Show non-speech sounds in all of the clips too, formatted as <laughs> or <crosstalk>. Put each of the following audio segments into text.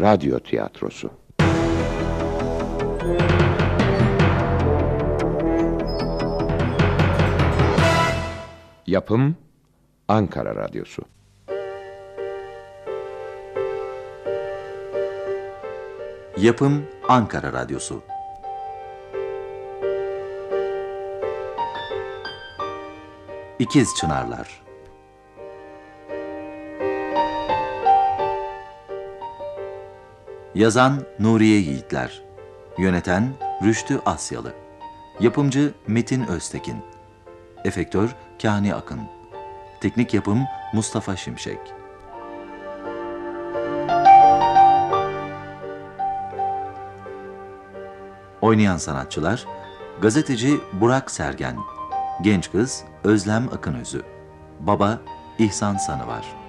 radyo tiyatrosu. Yapım Ankara Radyosu. Yapım Ankara Radyosu. İkiz Çınarlar Yazan Nuriye Yiğitler. Yöneten Rüştü Asyalı. Yapımcı Metin Öztekin. Efektör Kani Akın. Teknik yapım Mustafa Şimşek. Oynayan sanatçılar Gazeteci Burak Sergen. Genç kız Özlem Akınözü. Baba İhsan Sanıvar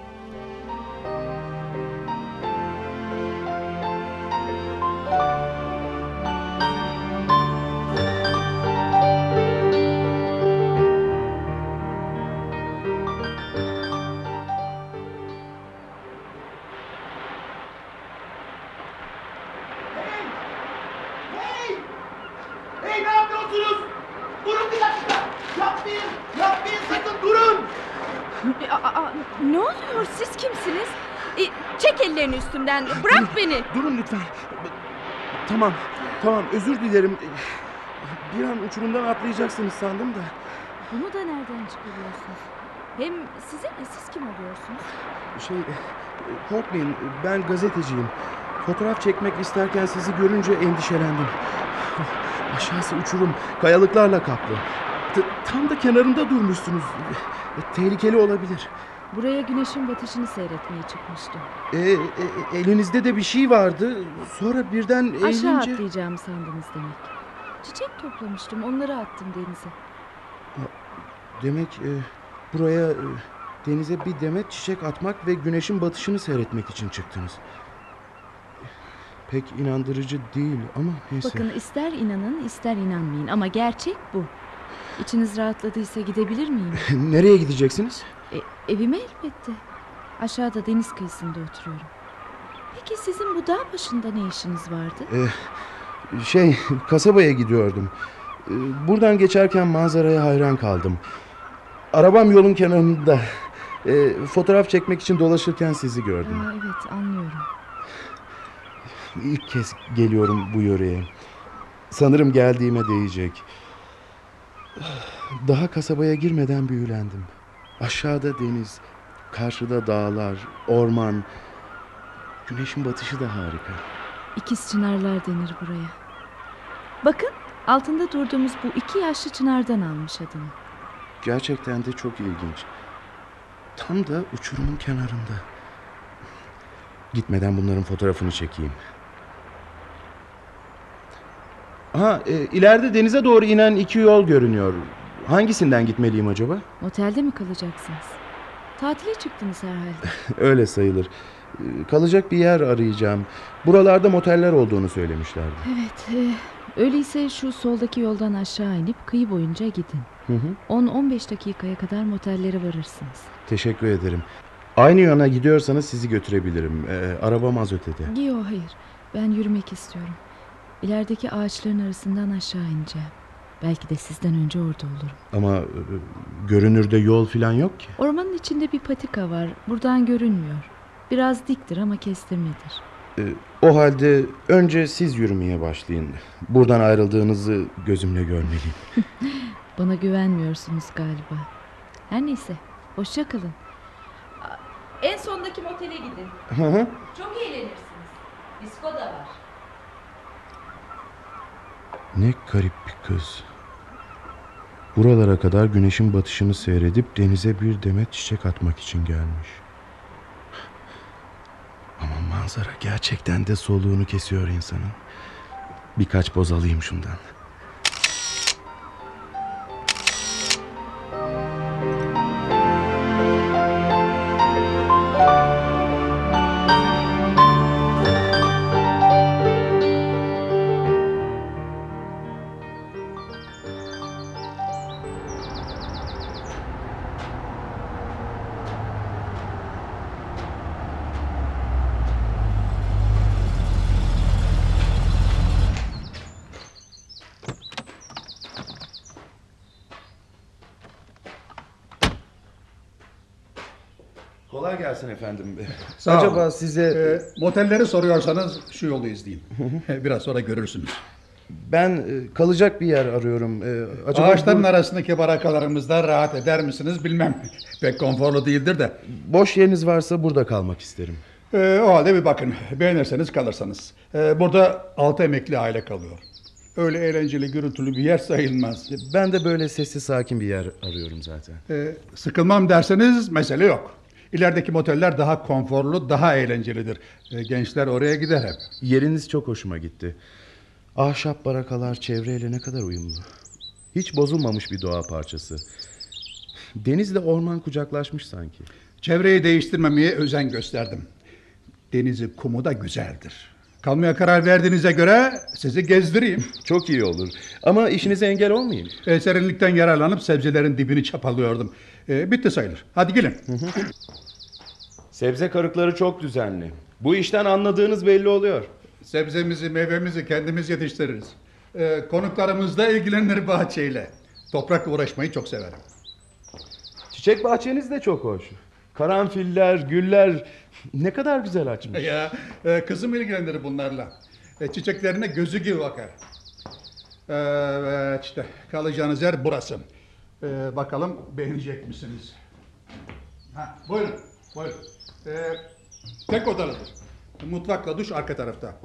Tamam, özür dilerim. Bir an uçurumdan atlayacaksınız sandım da. Bunu da nereden çıkarıyorsunuz? Hem size ne? Siz kim oluyorsunuz? Şey, korkmayın ben gazeteciyim. Fotoğraf çekmek isterken sizi görünce endişelendim. Aşağısı uçurum, kayalıklarla kaplı. T- tam da kenarında durmuşsunuz. Tehlikeli olabilir. Buraya güneşin batışını seyretmeye çıkmıştım. E, e, elinizde de bir şey vardı. Sonra birden Aşağı eğilince... atlayacağımı sandınız demek. Çiçek toplamıştım. Onları attım denize. Demek e, buraya e, denize bir demet çiçek atmak ve güneşin batışını seyretmek için çıktınız. Pek inandırıcı değil ama neyse. Bakın ister inanın ister inanmayın ama gerçek bu. İçiniz rahatladıysa gidebilir miyim? <laughs> Nereye gideceksiniz? E, evime elbette. Aşağıda deniz kıyısında oturuyorum. Peki sizin bu dağ başında ne işiniz vardı? E, şey, kasabaya gidiyordum. E, buradan geçerken manzaraya hayran kaldım. Arabam yolun kenarında. E, fotoğraf çekmek için dolaşırken sizi gördüm. Aa, evet anlıyorum. İlk kez geliyorum bu yöreye. Sanırım geldiğime değecek. Daha kasabaya girmeden büyülendim. Aşağıda deniz, karşıda dağlar, orman. Güneşin batışı da harika. İkiz çınarlar denir buraya. Bakın altında durduğumuz bu iki yaşlı çınardan almış adını. Gerçekten de çok ilginç. Tam da uçurumun kenarında. Gitmeden bunların fotoğrafını çekeyim. Ha, e, ileride denize doğru inen iki yol görünüyor. Hangisinden gitmeliyim acaba? Otelde mi kalacaksınız? Tatile çıktınız herhalde. <laughs> Öyle sayılır. E, Kalacak bir yer arayacağım. Buralarda moteller olduğunu söylemişlerdi. Evet e, öyleyse şu soldaki yoldan aşağı inip kıyı boyunca gidin. Hı hı. 10-15 dakikaya kadar motellere varırsınız. Teşekkür ederim. Aynı yana gidiyorsanız sizi götürebilirim. E, arabam az ötede. Yok hayır ben yürümek istiyorum. İlerideki ağaçların arasından aşağı ineceğim. Belki de sizden önce orada olurum. Ama e, görünürde yol falan yok ki. Ormanın içinde bir patika var. Buradan görünmüyor. Biraz diktir ama kestirmedir. E, o halde önce siz yürümeye başlayın. Buradan ayrıldığınızı gözümle görmeliyim. <laughs> <laughs> Bana güvenmiyorsunuz galiba. Her neyse. Hoşça kalın. En sondaki motele gidin. Hı hı. Çok eğlenirsiniz. Disko da var. Ne garip bir kız. Buralara kadar güneşin batışını seyredip denize bir demet çiçek atmak için gelmiş. Ama manzara gerçekten de soluğunu kesiyor insanın. Birkaç boz alayım şundan. Size... Ee, motelleri soruyorsanız şu yolu izleyin. <laughs> Biraz sonra görürsünüz. Ben e, kalacak bir yer arıyorum. E, acaba Ağaçların bu- arasındaki barakalarımızda rahat eder misiniz bilmem. <laughs> Pek konforlu değildir de. boş yeriniz varsa burada kalmak isterim. Ee, o halde bir bakın. Beğenirseniz kalırsanız. Ee, burada altı emekli aile kalıyor. Öyle eğlenceli, gürültülü bir yer sayılmaz. Ben de böyle sessiz sakin bir yer arıyorum zaten. Ee, sıkılmam derseniz mesele yok. İlerideki moteller daha konforlu, daha eğlencelidir. Ee, gençler oraya gider hep. Yeriniz çok hoşuma gitti. Ahşap barakalar çevreyle ne kadar uyumlu. Hiç bozulmamış bir doğa parçası. Denizle orman kucaklaşmış sanki. Çevreyi değiştirmemeye özen gösterdim. Denizi, kumu da güzeldir. Kalmaya karar verdiğinize göre sizi gezdireyim. <laughs> Çok iyi olur. Ama işinize engel olmayayım. E, serinlikten yararlanıp sebzelerin dibini çapalıyordum. E, bitti sayılır. Hadi gelin. Sebze karıkları çok düzenli. Bu işten anladığınız belli oluyor. Sebzemizi, meyvemizi kendimiz yetiştiririz. E, konuklarımız da ilgilenir bahçeyle. Toprakla uğraşmayı çok severim. Çiçek bahçeniz de çok hoş. Karanfiller, güller ne kadar güzel açmış. Ya e, kızım ilgilenir bunlarla. E, çiçeklerine gözü gibi bakar. Evet işte kalacağınız yer burası. E, bakalım beğenecek misiniz? Ha, buyurun, buyurun. E, tek odalıdır. Mutfakla duş arka tarafta.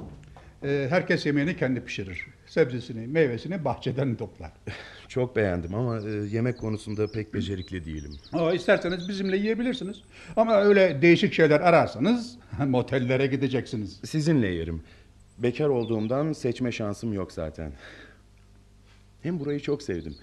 E, herkes yemeğini kendi pişirir. Sebzesini, meyvesini bahçeden toplar. <laughs> Çok beğendim ama e, yemek konusunda pek becerikli değilim. Ama isterseniz bizimle yiyebilirsiniz. Ama öyle değişik şeyler ararsanız <laughs> motellere gideceksiniz. Sizinle yerim. Bekar olduğumdan seçme şansım yok zaten. Hem burayı çok sevdim.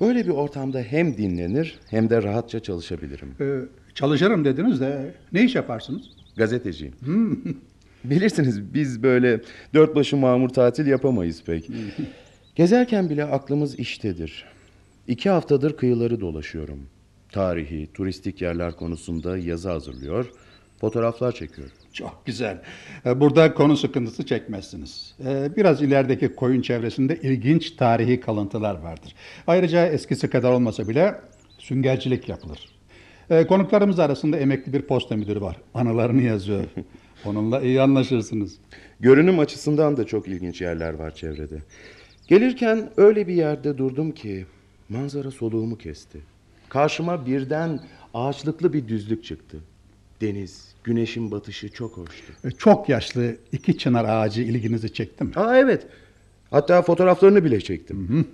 Böyle bir ortamda hem dinlenir hem de rahatça çalışabilirim. Ee, çalışırım dediniz de ne iş yaparsınız? Gazeteciyim. <laughs> Bilirsiniz biz böyle dört başı mamur tatil yapamayız pek. Gezerken bile aklımız iştedir. İki haftadır kıyıları dolaşıyorum. Tarihi, turistik yerler konusunda yazı hazırlıyor, fotoğraflar çekiyorum. Çok güzel. Ee, Burada konu sıkıntısı çekmezsiniz. Ee, Biraz ilerideki koyun çevresinde ilginç tarihi kalıntılar vardır. Ayrıca eskisi kadar olmasa bile süngercilik yapılır. Ee, Konuklarımız arasında emekli bir posta müdürü var. Anılarını yazıyor. <laughs> Onunla iyi anlaşırsınız. Görünüm açısından da çok ilginç yerler var çevrede. Gelirken öyle bir yerde durdum ki manzara soluğumu kesti. Karşıma birden ağaçlıklı bir düzlük çıktı. Deniz, güneşin batışı çok hoştu. Ee, Çok yaşlı iki çınar ağacı ilginizi çekti mi? Aa evet. Hatta fotoğraflarını bile çektim.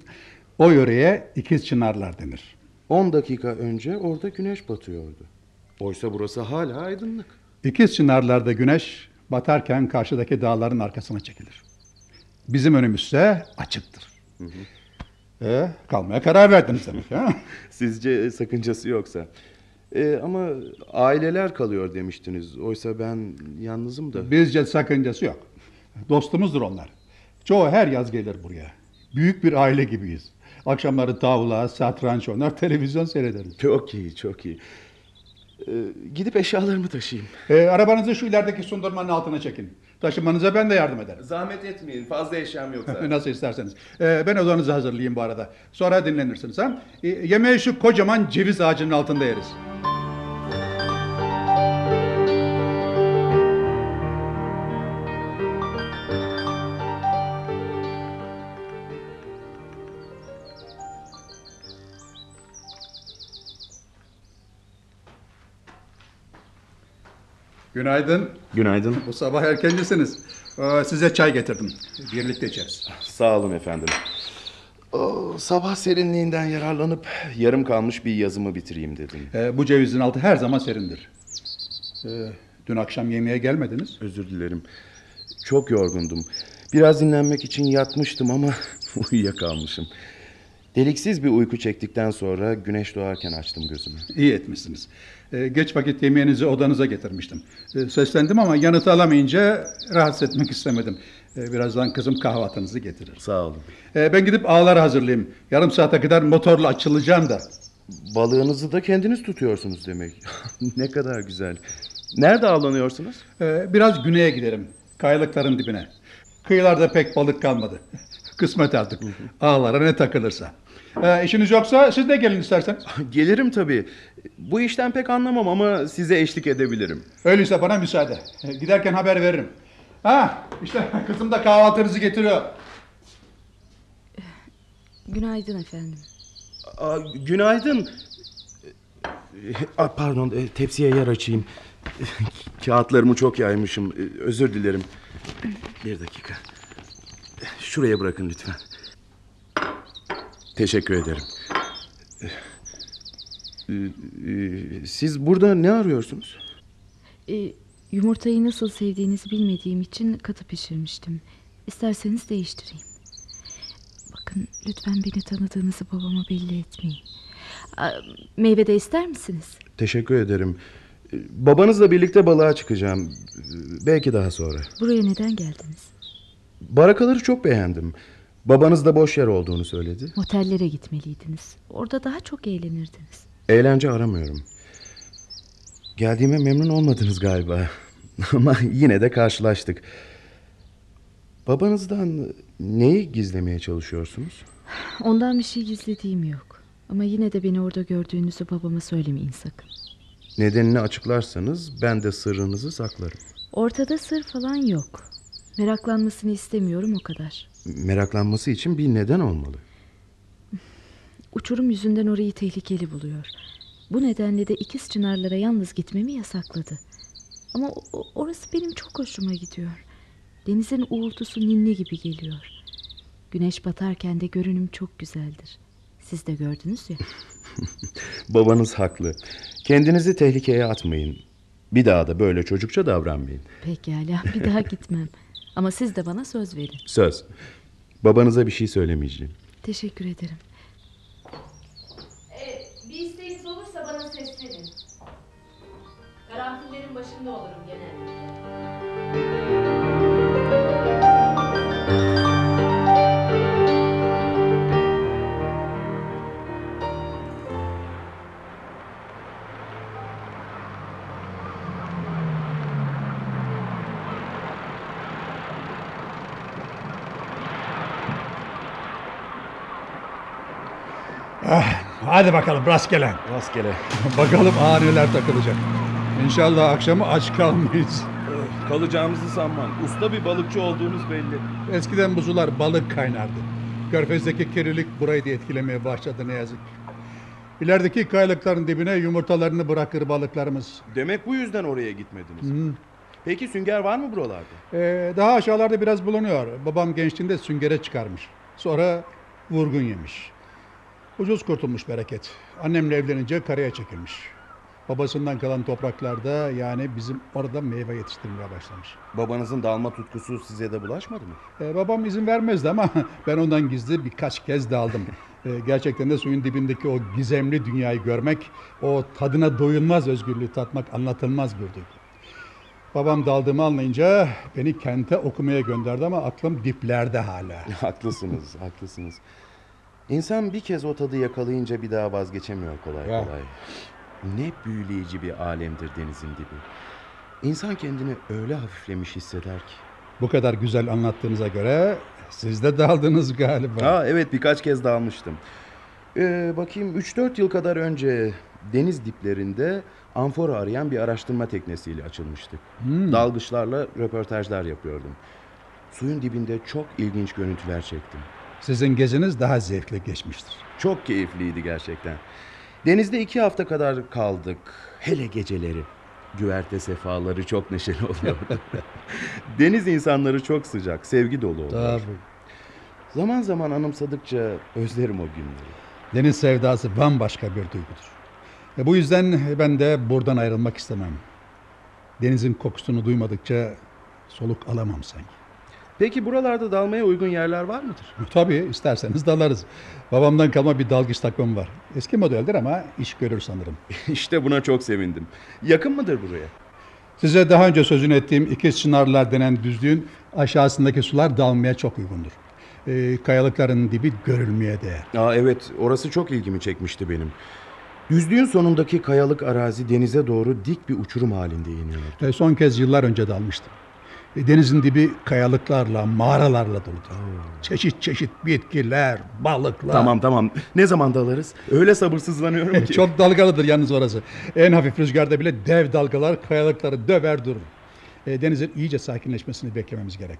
O yöreye ikiz çınarlar denir. 10 dakika önce orada güneş batıyordu. Oysa burası hala aydınlık. İkiz çınarlarda güneş batarken karşıdaki dağların arkasına çekilir. Bizim önümüzse açıktır. E, kalmaya karar verdiniz demek ha? <laughs> Sizce sakıncası yoksa. Ee, ama aileler kalıyor demiştiniz. Oysa ben yalnızım da. Bizce sakıncası yok. Dostumuzdur onlar. Çoğu her yaz gelir buraya. Büyük bir aile gibiyiz. Akşamları tavla, satranç oynar, televizyon seyrederiz. Çok iyi, çok iyi. Ee, gidip eşyalarımı taşıyayım. E, arabanızı şu ilerideki sundurmanın altına çekin. Taşımanıza ben de yardım ederim. Zahmet etmeyin. Fazla eşyam yok zaten. <laughs> Nasıl isterseniz. Ee, ben odanızı hazırlayayım bu arada. Sonra dinlenirsiniz. Ha? Ee, yemeği şu kocaman ceviz ağacının altında yeriz. Günaydın. Günaydın. Bu sabah erkencisiniz. Ee, size çay getirdim. Birlikte içeriz. Sağ olun efendim. O, sabah serinliğinden yararlanıp yarım kalmış bir yazımı bitireyim dedim. Ee, bu cevizin altı her zaman serindir. Ee, dün akşam yemeğe gelmediniz. Özür dilerim. Çok yorgundum. Biraz dinlenmek için yatmıştım ama <laughs> uyuyakalmışım. Deliksiz bir uyku çektikten sonra güneş doğarken açtım gözümü. İyi etmişsiniz. Ee, geç vakit yemeğinizi odanıza getirmiştim. Ee, seslendim ama yanıt alamayınca rahatsız etmek istemedim. Ee, birazdan kızım kahvaltınızı getirir. Sağ olun. Ee, ben gidip ağları hazırlayayım. Yarım saate kadar motorla açılacağım da. Balığınızı da kendiniz tutuyorsunuz demek. <laughs> ne kadar güzel. Nerede avlanıyorsunuz? Ee, biraz güneye giderim. Kayalıkların dibine. Kıyılarda pek balık kalmadı. <laughs> Kısmet artık. Ağlara ne takılırsa. Ee, işiniz yoksa siz de gelin isterseniz. <laughs> Gelirim tabii. Bu işten pek anlamam ama size eşlik edebilirim. Öyleyse bana müsaade. Ee, giderken haber veririm. Ha işte <laughs> kızım da kahvaltınızı getiriyor. Günaydın efendim. Aa, günaydın. Ee, Aa, pardon e, tepsiye yer açayım. Kağıtlarımı çok yaymışım. Ee, Özür dilerim. Bir dakika. Şuraya bırakın lütfen. Teşekkür ederim. Ee, e, Siz burada ne arıyorsunuz? Ee, yumurtayı nasıl sevdiğinizi bilmediğim için katı pişirmiştim. İsterseniz değiştireyim. Bakın lütfen beni tanıdığınızı babama belli etmeyin. Meyve de ister misiniz? Teşekkür ederim. Ee, Babanızla birlikte balığa çıkacağım. Belki daha sonra. Buraya neden geldiniz? Barakaları çok beğendim. Babanız da boş yer olduğunu söyledi. Otellere gitmeliydiniz. Orada daha çok eğlenirdiniz. Eğlence aramıyorum. Geldiğime memnun olmadınız galiba. <laughs> Ama yine de karşılaştık. Babanızdan neyi gizlemeye çalışıyorsunuz? Ondan bir şey gizlediğim yok. Ama yine de beni orada gördüğünüzü babama söylemeyin sakın. Nedenini açıklarsanız ben de sırrınızı saklarım. Ortada sır falan yok. Meraklanmasını istemiyorum o kadar. Meraklanması için bir neden olmalı. Uçurum yüzünden orayı tehlikeli buluyor. Bu nedenle de ikiz çınarlara yalnız gitmemi yasakladı. Ama orası benim çok hoşuma gidiyor. Denizin uğultusu ninni gibi geliyor. Güneş batarken de görünüm çok güzeldir. Siz de gördünüz ya. <laughs> Babanız haklı. Kendinizi tehlikeye atmayın. Bir daha da böyle çocukça davranmayın. Pekala bir daha gitmem. <laughs> Ama siz de bana söz verin. Söz. Babanıza bir şey söylemeyeceğim. Teşekkür ederim. bir isteğiniz olursa bana seslenin. Karanfillerin başında olurum genelde. Hadi bakalım rastgele. Rastgele. <laughs> bakalım ağa neler takılacak. İnşallah akşamı aç kalmayız. Kalacağımızı sanmam. Usta bir balıkçı olduğunuz belli. Eskiden bu sular balık kaynardı. Körfezdeki kirilik burayı da etkilemeye başladı ne yazık. İlerideki kayalıkların dibine yumurtalarını bırakır balıklarımız. Demek bu yüzden oraya gitmediniz. Peki sünger var mı buralarda? Ee, daha aşağılarda biraz bulunuyor. Babam gençliğinde süngere çıkarmış. Sonra vurgun yemiş. Ucuz kurtulmuş bereket. Annemle evlenince karaya çekilmiş. Babasından kalan topraklarda yani bizim orada meyve yetiştirmeye başlamış. Babanızın dalma tutkusu size de bulaşmadı mı? Ee, babam izin vermezdi ama <laughs> ben ondan gizli birkaç kez daldım. Ee, gerçekten de suyun dibindeki o gizemli dünyayı görmek, o tadına doyulmaz özgürlüğü tatmak anlatılmaz bir duygu. Babam daldığımı anlayınca beni kente okumaya gönderdi ama aklım diplerde hala. <laughs> haklısınız, haklısınız. İnsan bir kez o tadı yakalayınca bir daha vazgeçemiyor kolay Ya. kolay. Ne büyüleyici bir alemdir denizin dibi. İnsan kendini öyle hafiflemiş hisseder ki. Bu kadar güzel anlattığınıza göre siz de daldınız galiba. Ha evet birkaç kez dalmıştım. Ee, bakayım 3-4 yıl kadar önce deniz diplerinde amfora arayan bir araştırma teknesiyle açılmıştık. Dalgıçlarla röportajlar yapıyordum. Suyun dibinde çok ilginç görüntüler çektim. Sizin geziniz daha zevkli geçmiştir. Çok keyifliydi gerçekten. Denizde iki hafta kadar kaldık. Hele geceleri. Güverte sefaları çok neşeli oluyordu. <laughs> Deniz insanları çok sıcak, sevgi dolu oluyor. Zaman zaman anımsadıkça özlerim o günleri. Deniz sevdası bambaşka bir duygudur. Ve bu yüzden ben de buradan ayrılmak istemem. Denizin kokusunu duymadıkça soluk alamam sanki. Peki buralarda dalmaya uygun yerler var mıdır? <laughs> Tabii isterseniz dalarız. Babamdan kalma bir dalgıç takımım var. Eski modeldir ama iş görür sanırım. <laughs> işte buna çok sevindim. Yakın mıdır buraya? Size daha önce sözünü ettiğim ikiz çınarlar denen düzlüğün aşağısındaki sular dalmaya çok uygundur. Ee, kayalıkların dibi görülmeye değer. Aa evet, orası çok ilgimi çekmişti benim. Düzlüğün sonundaki kayalık arazi denize doğru dik bir uçurum halinde iniyordu. Ee, son kez yıllar önce dalmıştım. E, Denizin dibi kayalıklarla, mağaralarla doludur. Çeşit çeşit bitkiler, balıklar. Tamam tamam. Ne zaman dalarız? Öyle sabırsızlanıyorum ki. Çok dalgalıdır yalnız orası. En hafif rüzgarda bile dev dalgalar kayalıkları döver durur. E, denizin iyice sakinleşmesini beklememiz gerek.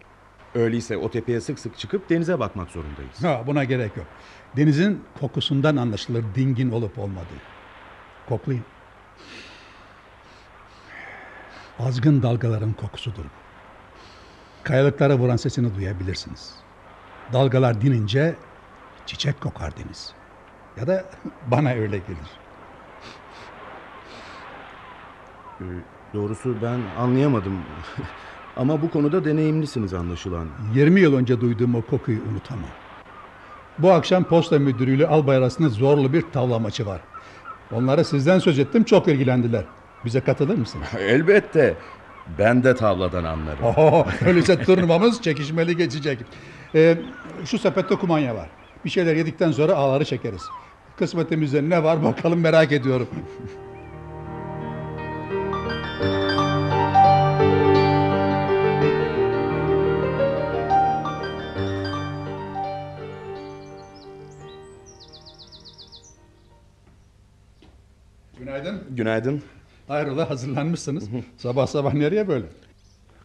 Öyleyse o tepeye sık sık çıkıp denize bakmak zorundayız. Ha, buna gerek yok. Denizin kokusundan anlaşılır dingin olup olmadığı. Koklayın. Azgın dalgaların kokusudur bu. Kayalıklara vuran sesini duyabilirsiniz. Dalgalar dinince çiçek kokar deniz. Ya da <laughs> bana öyle gelir. Ee, doğrusu ben anlayamadım. <laughs> Ama bu konuda deneyimlisiniz anlaşılan. 20 yıl önce duyduğum o kokuyu unutamam. Bu akşam posta müdürüyle albay arasında zorlu bir tavla maçı var. Onlara sizden söz ettim çok ilgilendiler. Bize katılır mısınız? <laughs> Elbette. Ben de tavladan anlarım. <laughs> Oho, öyleyse turnuvamız çekişmeli geçecek. Ee, şu sepette kumanya var. Bir şeyler yedikten sonra ağları çekeriz. Kısmetimizde ne var bakalım merak ediyorum. Günaydın. Günaydın. Hayrola hazırlanmışsınız. sabah sabah nereye böyle?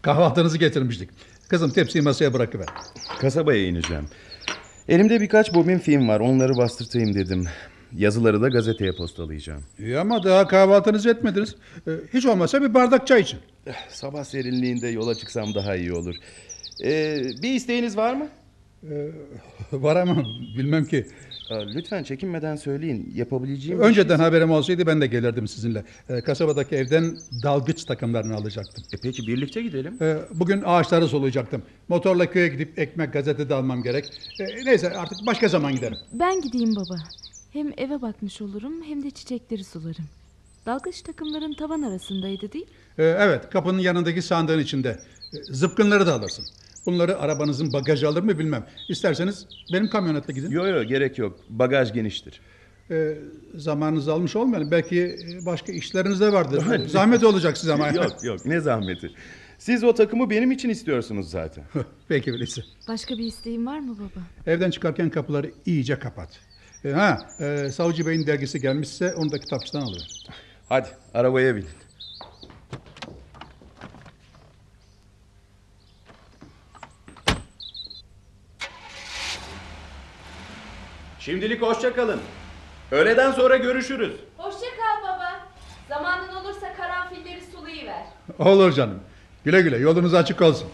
Kahvaltınızı getirmiştik. Kızım tepsiyi masaya bırakıver. Kasabaya ineceğim. Elimde birkaç bobin film var. Onları bastırtayım dedim. Yazıları da gazeteye postalayacağım. İyi ama daha kahvaltınızı etmediniz. Ee, hiç olmazsa bir bardak çay için. Sabah serinliğinde yola çıksam daha iyi olur. Ee, bir isteğiniz var mı? <laughs> Var ama bilmem ki. Aa, lütfen çekinmeden söyleyin. Yapabileceğim Önceden şey- haberim olsaydı ben de gelirdim sizinle. Ee, kasabadaki evden dalgıç takımlarını alacaktım. E, peki birlikte gidelim. Ee, bugün ağaçları solayacaktım. Motorla köye gidip ekmek gazete de almam gerek. Ee, neyse artık başka zaman giderim. Ben gideyim baba. Hem eve bakmış olurum hem de çiçekleri sularım. Dalgıç takımların tavan arasındaydı değil mi? Ee, evet kapının yanındaki sandığın içinde. Ee, zıpkınları da alırsın. Bunları arabanızın bagajı alır mı bilmem. İsterseniz benim kamyonetle gidin. Yok yok gerek yok. Bagaj geniştir. Ee, zamanınızı almış olmayalım. Belki e, başka işleriniz de vardır. Zahmet olacak size ama. <laughs> yok yok ne zahmeti. Siz o takımı benim için istiyorsunuz zaten. <laughs> Peki öyleyse. Başka bir isteğin var mı baba? Evden çıkarken kapıları iyice kapat. E, ha, e, Savcı Bey'in dergisi gelmişse onu da kitapçıdan alıyor. Hadi arabaya binin. Şimdilik hoşça kalın. Öğleden sonra görüşürüz. Hoşça kal baba. Zamanın olursa karanfilleri sulayıver. Olur canım. Güle güle yolunuz açık olsun.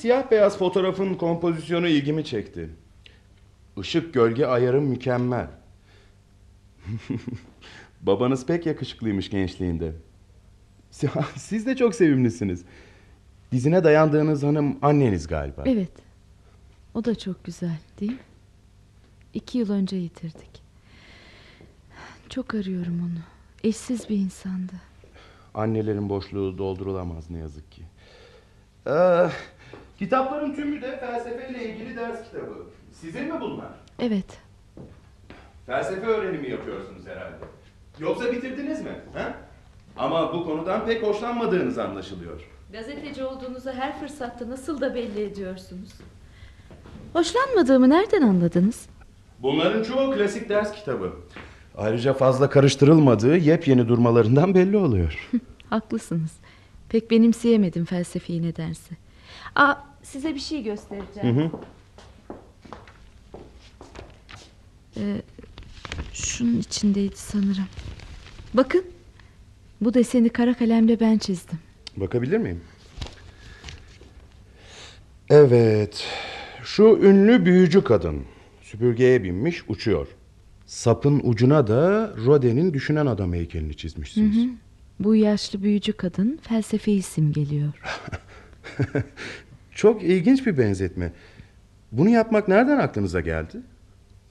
Siyah beyaz fotoğrafın kompozisyonu ilgimi çekti. Işık gölge ayarı mükemmel. <laughs> Babanız pek yakışıklıymış gençliğinde. Siz de çok sevimlisiniz. Dizine dayandığınız hanım anneniz galiba. Evet. O da çok güzel değil mi? İki yıl önce yitirdik. Çok arıyorum onu. Eşsiz bir insandı. Annelerin boşluğu doldurulamaz ne yazık ki. Ee, kitapların tümü de felsefeyle ilgili ders kitabı. Sizin mi bunlar? Evet. Felsefe öğrenimi yapıyorsunuz herhalde. Yoksa bitirdiniz mi? He? Ama bu konudan pek hoşlanmadığınız anlaşılıyor. Gazeteci olduğunuzu her fırsatta nasıl da belli ediyorsunuz. Hoşlanmadığımı nereden anladınız? Bunların çoğu klasik ders kitabı. Ayrıca fazla karıştırılmadığı yepyeni durmalarından belli oluyor. <laughs> Haklısınız. Pek benimseyemedim felsefeyi nedense. Aa, size bir şey göstereceğim. Ee, şunun içindeydi sanırım. Bakın. Bu deseni kara kalemle ben çizdim. Bakabilir miyim? Evet. Şu ünlü büyücü kadın. Süpürgeye binmiş uçuyor. Sapın ucuna da Rodin'in düşünen adam heykelini çizmişsiniz. Bu yaşlı büyücü kadın felsefeyi simgeliyor. <laughs> Çok ilginç bir benzetme. Bunu yapmak nereden aklınıza geldi?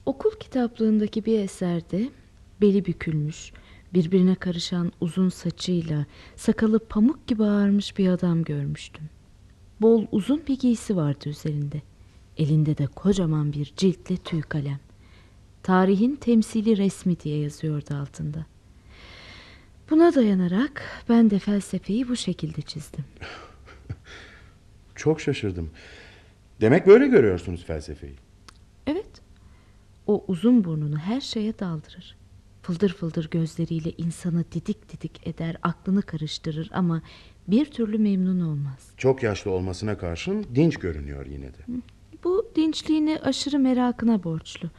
Okul kitaplığındaki bir eserde beli bükülmüş, birbirine karışan uzun saçıyla sakalı pamuk gibi ağarmış bir adam görmüştüm. Bol uzun bir giysi vardı üzerinde. Elinde de kocaman bir ciltli tüy kalem. Tarihin temsili resmi diye yazıyordu altında. Buna dayanarak ben de felsefeyi bu şekilde çizdim. <laughs> Çok şaşırdım. Demek böyle görüyorsunuz felsefeyi. Evet. O uzun burnunu her şeye daldırır. Fıldır fıldır gözleriyle insanı didik didik eder, aklını karıştırır ama bir türlü memnun olmaz. Çok yaşlı olmasına karşın dinç görünüyor yine de. Bu dinçliğini aşırı merakına borçlu.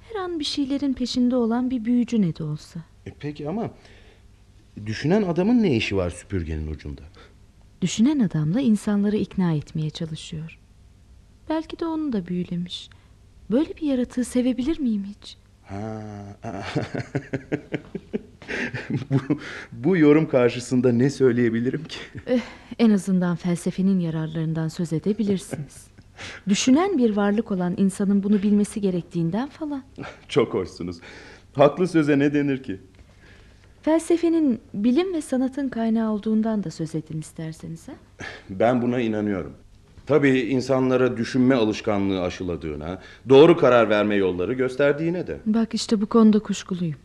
Her an bir şeylerin peşinde olan bir büyücü ne de olsa. E peki ama düşünen adamın ne işi var süpürgenin ucunda? Düşünen adamla insanları ikna etmeye çalışıyor. Belki de onu da büyülemiş. Böyle bir yaratığı sevebilir miyim hiç? Ha. <laughs> bu, bu yorum karşısında ne söyleyebilirim ki? Eh, en azından felsefenin yararlarından söz edebilirsiniz. Düşünen bir varlık olan insanın bunu bilmesi gerektiğinden falan. Çok hoşsunuz. Haklı söze ne denir ki? Felsefenin bilim ve sanatın kaynağı olduğundan da söz edin isterseniz. Ha? Ben buna inanıyorum. Tabii insanlara düşünme alışkanlığı aşıladığına, doğru karar verme yolları gösterdiğine de. Bak işte bu konuda kuşkuluyum.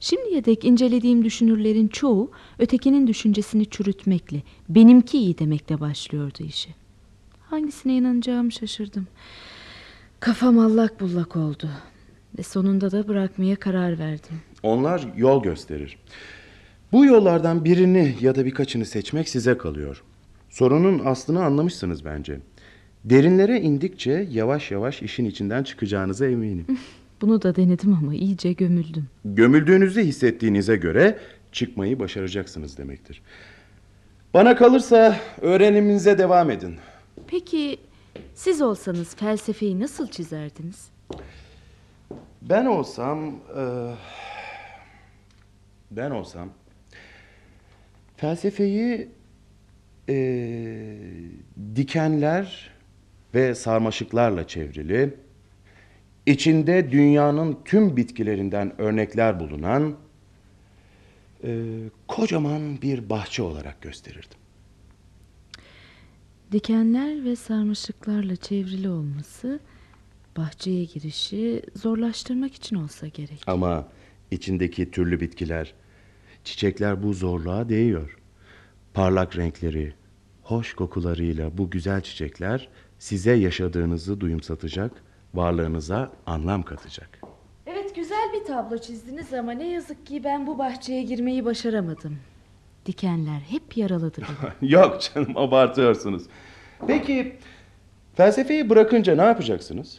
Şimdiye dek incelediğim düşünürlerin çoğu ötekinin düşüncesini çürütmekle, benimki iyi demekle başlıyordu işi. Hangisine inanacağımı şaşırdım. Kafam allak bullak oldu. Ve sonunda da bırakmaya karar verdim. Onlar yol gösterir. Bu yollardan birini ya da birkaçını seçmek size kalıyor. Sorunun aslını anlamışsınız bence. Derinlere indikçe yavaş yavaş işin içinden çıkacağınıza eminim. <laughs> Bunu da denedim ama iyice gömüldüm. Gömüldüğünüzü hissettiğinize göre çıkmayı başaracaksınız demektir. Bana kalırsa öğreniminize devam edin. Peki siz olsanız felsefeyi nasıl çizerdiniz? Ben olsam... eee, ben olsam... Felsefeyi... eee, dikenler ve sarmaşıklarla çevrili... içinde dünyanın tüm bitkilerinden örnekler bulunan... eee, kocaman bir bahçe olarak gösterirdim. Dikenler ve sarmaşıklarla çevrili olması bahçeye girişi zorlaştırmak için olsa gerek. Ama içindeki türlü bitkiler, çiçekler bu zorluğa değiyor. Parlak renkleri, hoş kokularıyla bu güzel çiçekler size yaşadığınızı duyumsatacak, varlığınıza anlam katacak. Evet güzel bir tablo çizdiniz ama ne yazık ki ben bu bahçeye girmeyi başaramadım. Dikenler hep yaraladı beni. <laughs> Yok canım abartıyorsunuz. Peki felsefeyi bırakınca ne yapacaksınız?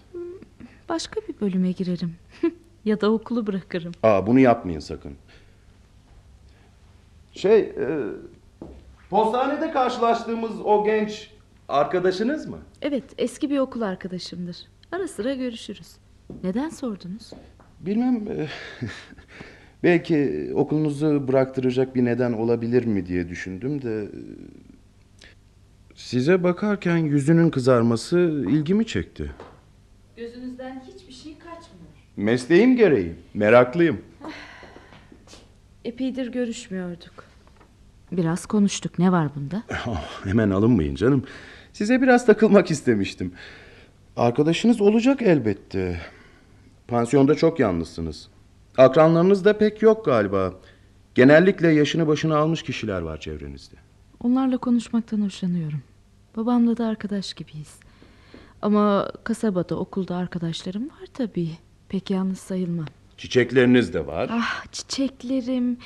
Başka bir bölüme girerim. <laughs> ya da okulu bırakırım. Aa bunu yapmayın sakın. Şey, e, postanede karşılaştığımız o genç arkadaşınız mı? Evet eski bir okul arkadaşımdır. Ara sıra görüşürüz. Neden sordunuz? Bilmem. e, <laughs> belki okulunuzu bıraktıracak bir neden olabilir mi diye düşündüm de... e, Size bakarken yüzünün kızarması ilgimi çekti. Gözünüzden kaçmıyor. Mesleğim gereği. Meraklıyım. Epeydir görüşmüyorduk. Biraz konuştuk. Ne var bunda? <laughs> Oh, hemen alınmayın canım. Size biraz takılmak istemiştim. Arkadaşınız olacak elbette. Pansiyonda çok yalnızsınız. Akranlarınız da pek yok galiba. Genellikle yaşını başını almış kişiler var çevrenizde. Onlarla konuşmaktan hoşlanıyorum. Babamla da arkadaş gibiyiz. Ama kasabada, okulda arkadaşlarım var tabii. Pek yalnız sayılmam. Çiçekleriniz de var. Ah çiçeklerim.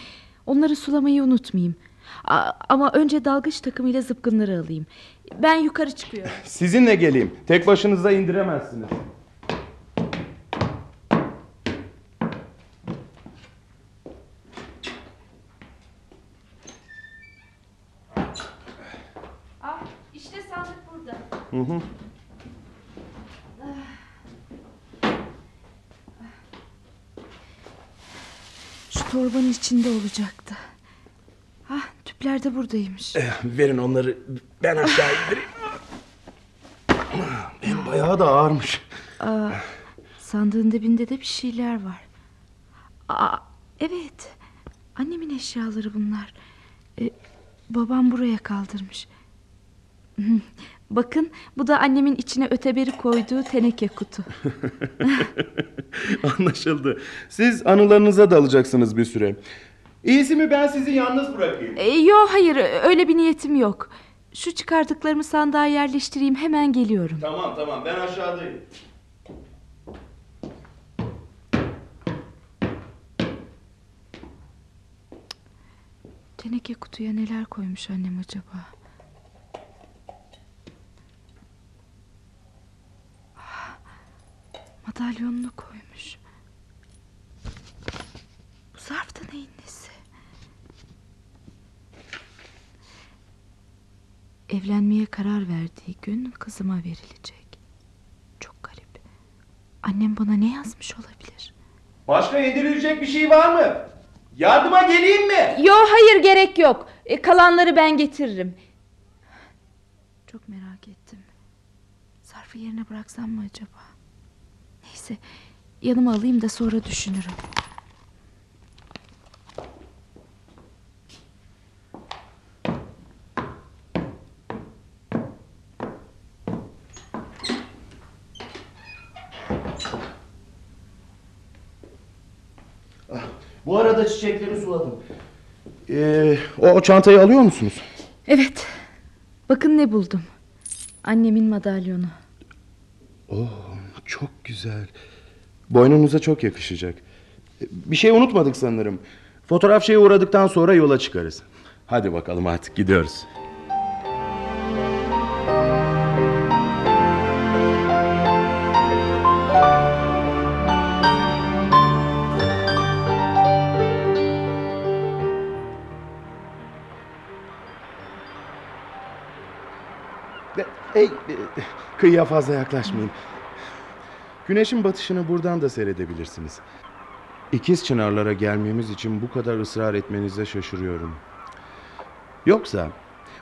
Onları sulamayı unutmayayım. A- ama önce dalgıç takımıyla zıpkınları alayım. Ben yukarı çıkıyorum. <laughs> Sizinle geleyim. Tek başınıza indiremezsiniz. Ah işte sandık burada. Şu torbanın içinde olacaktı. ipler de buradaymış. Eh, verin onları ben aşağı indireyim. Benim bayağı da ağırmış. Aa, sandığın dibinde de bir şeyler var. Aa, evet. Annemin eşyaları bunlar. Ee, babam buraya kaldırmış. <laughs> Bakın bu da annemin içine öteberi koyduğu teneke kutu. <laughs> Anlaşıldı. Siz anılarınıza dalacaksınız bir süre. İyisi mi ben sizi yalnız bırakayım? Ee, yo hayır öyle bir niyetim yok. Şu çıkardıklarımı sandığa yerleştireyim hemen geliyorum. Tamam tamam ben aşağıdayım. Teneke kutuya neler koymuş annem acaba? Madalyonunu koymuş. Bu zarf da neyin nesi? Evlenmeye karar verdiği gün kızıma verilecek. Çok garip. Annem bana ne yazmış olabilir? Başka indirilecek bir şey var mı? Yardıma geleyim mi? Yo hayır gerek yok. E, kalanları ben getiririm. Çok merak ettim. Zarfı yerine bıraksam mı acaba? Neyse yanıma alayım da sonra düşünürüm. Bu arada çiçekleri suladım. Ee, o, o çantayı alıyor musunuz? Evet. Bakın ne buldum. Annemin madalyonu. Oo, çok güzel. Boynunuza çok yakışacak. Bir şey unutmadık sanırım. Fotoğrafçıya uğradıktan sonra yola çıkarız. Hadi bakalım artık gidiyoruz. Ey, e, kıyıya fazla yaklaşmayın. Güneşin batışını buradan da seyredebilirsiniz. İkiz çınarlara gelmemiz için bu kadar ısrar etmenize şaşırıyorum. Yoksa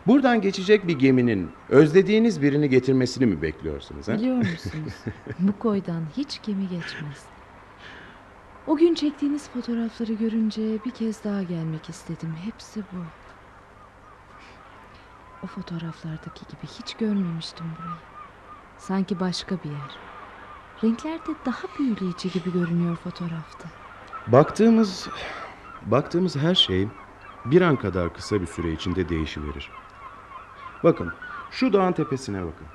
buradan geçecek bir geminin özlediğiniz birini getirmesini mi bekliyorsunuz? Ha? Biliyor musunuz? Bu koydan hiç gemi geçmez. O gün çektiğiniz fotoğrafları görünce bir kez daha gelmek istedim. Hepsi bu. O fotoğraflardaki gibi hiç görmemiştim burayı. Sanki başka bir yer. Renkler de daha büyüleyici gibi görünüyor fotoğrafta. Baktığımız baktığımız her şey bir an kadar kısa bir süre içinde değişiverir. Bakın şu dağın tepesine bakın.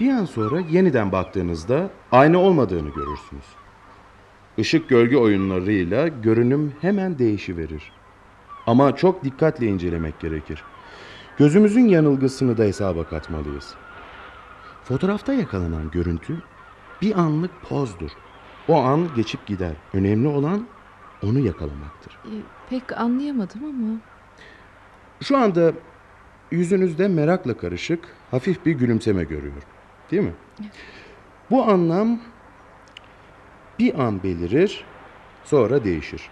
Bir an sonra yeniden baktığınızda aynı olmadığını görürsünüz. Işık gölge oyunlarıyla görünüm hemen değişiverir. Ama çok dikkatle incelemek gerekir. Gözümüzün yanılgısını da hesaba katmalıyız. Fotoğrafta yakalanan görüntü bir anlık pozdur. O an geçip gider. Önemli olan onu yakalamaktır. Ee, pek anlayamadım ama Şu anda yüzünüzde merakla karışık hafif bir gülümseme görüyorum. Değil mi? Bu anlam bir an belirir, sonra değişir.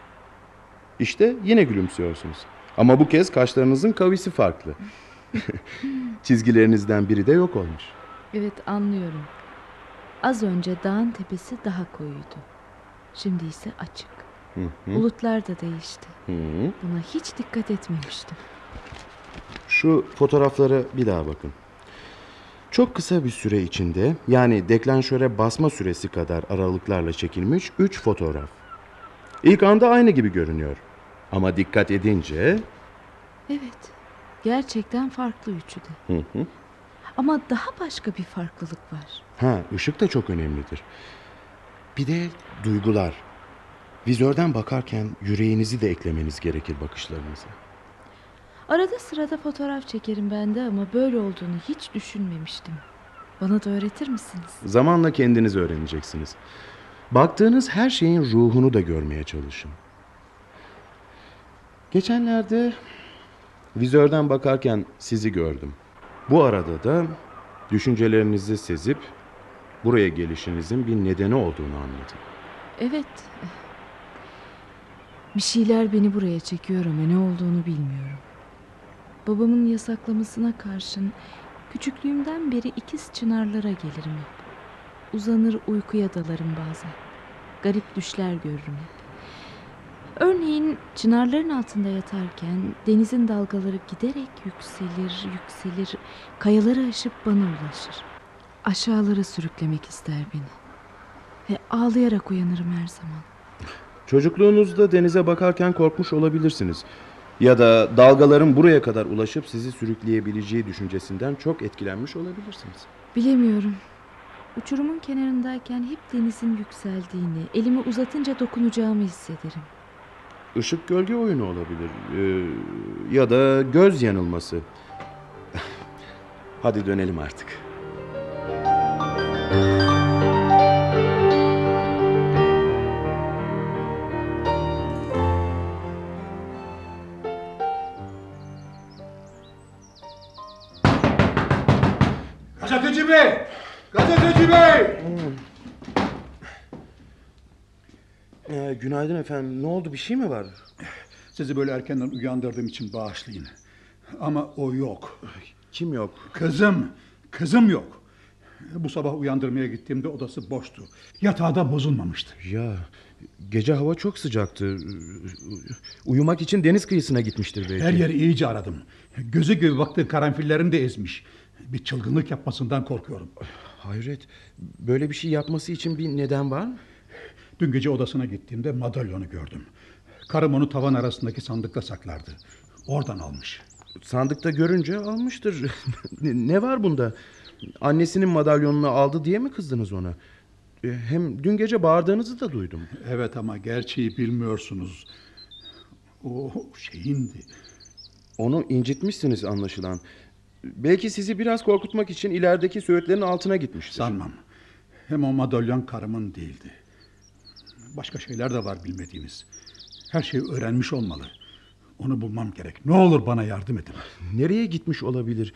İşte yine gülümsüyorsunuz. Ama bu kez kaşlarınızın kavisi farklı. <laughs> Çizgilerinizden biri de yok olmuş. Evet anlıyorum. Az önce dağın tepesi daha koyuydu. Şimdi ise açık. Hı hı. Bulutlar da değişti. Hı. Buna hiç dikkat etmemiştim. Şu fotoğraflara bir daha bakın. Çok kısa bir süre içinde yani deklanşöre basma süresi kadar aralıklarla çekilmiş 3 fotoğraf. İlk anda aynı gibi görünüyor. Ama dikkat edince Evet. Gerçekten farklı üçü de. hı hı. Ama daha başka bir farklılık var. Ha, ışık da çok önemlidir. Bir de duygular. Vizörden bakarken yüreğinizi de eklemeniz gerekir bakışlarınıza. Arada sırada fotoğraf çekerim ben de ama böyle olduğunu hiç düşünmemiştim. Bana da öğretir misiniz? Zamanla kendiniz öğreneceksiniz. Baktığınız her şeyin ruhunu da görmeye çalışın. Geçenlerde vizörden bakarken sizi gördüm. Bu arada da düşüncelerinizi sezip buraya gelişinizin bir nedeni olduğunu anladım. Evet. Bir şeyler beni buraya çekiyor ama ne olduğunu bilmiyorum. Babamın yasaklamasına karşın küçüklüğümden beri ikiz çınarlara gelirim hep. Uzanır uykuya dalarım bazen. Garip düşler görürüm hep. Örneğin çınarların altında yatarken denizin dalgaları giderek yükselir, yükselir, kayaları aşıp bana ulaşır. Aşağılara sürüklemek ister beni. Ve ağlayarak uyanırım her zaman. Çocukluğunuzda denize bakarken korkmuş olabilirsiniz. Ya da dalgaların buraya kadar ulaşıp sizi sürükleyebileceği düşüncesinden çok etkilenmiş olabilirsiniz. Bilemiyorum. Uçurumun kenarındayken hep denizin yükseldiğini, elimi uzatınca dokunacağımı hissederim. Işık gölge oyunu olabilir. Ee, ya da göz yanılması. <laughs> Hadi dönelim artık. Günaydın efendim. Ne oldu? Bir şey mi var? Sizi böyle erkenden uyandırdığım için bağışlayın. Ama o yok. Kim yok? Kızım, kızım yok. Bu sabah uyandırmaya gittiğimde odası boştu. Yatağı da bozulmamıştı. Ya gece hava çok sıcaktı. Uyumak için deniz kıyısına gitmiştir belki. Her yeri iyice aradım. Gözü gibi baktığı karanfillerini de ezmiş. Bir çılgınlık yapmasından korkuyorum. Hayret. Böyle bir şey yapması için bir neden var mı? Dün gece odasına gittiğimde madalyonu gördüm. Karım onu tavan arasındaki sandıkta saklardı. Oradan almış. Sandıkta görünce almıştır. <laughs> ne var bunda? Annesinin madalyonunu aldı diye mi kızdınız ona? E, Hem dün gece bağırdığınızı da duydum. Evet ama gerçeği bilmiyorsunuz. O şeyindi. Onu incitmişsiniz anlaşılan. Belki sizi biraz korkutmak için ilerideki söğütlerin altına gitmiştir. Sanmam. Hem o madalyon karımın değildi. Başka şeyler de var bilmediğimiz. Her şeyi öğrenmiş olmalı. Onu bulmam gerek. Ne olur bana yardım edin. Nereye gitmiş olabilir?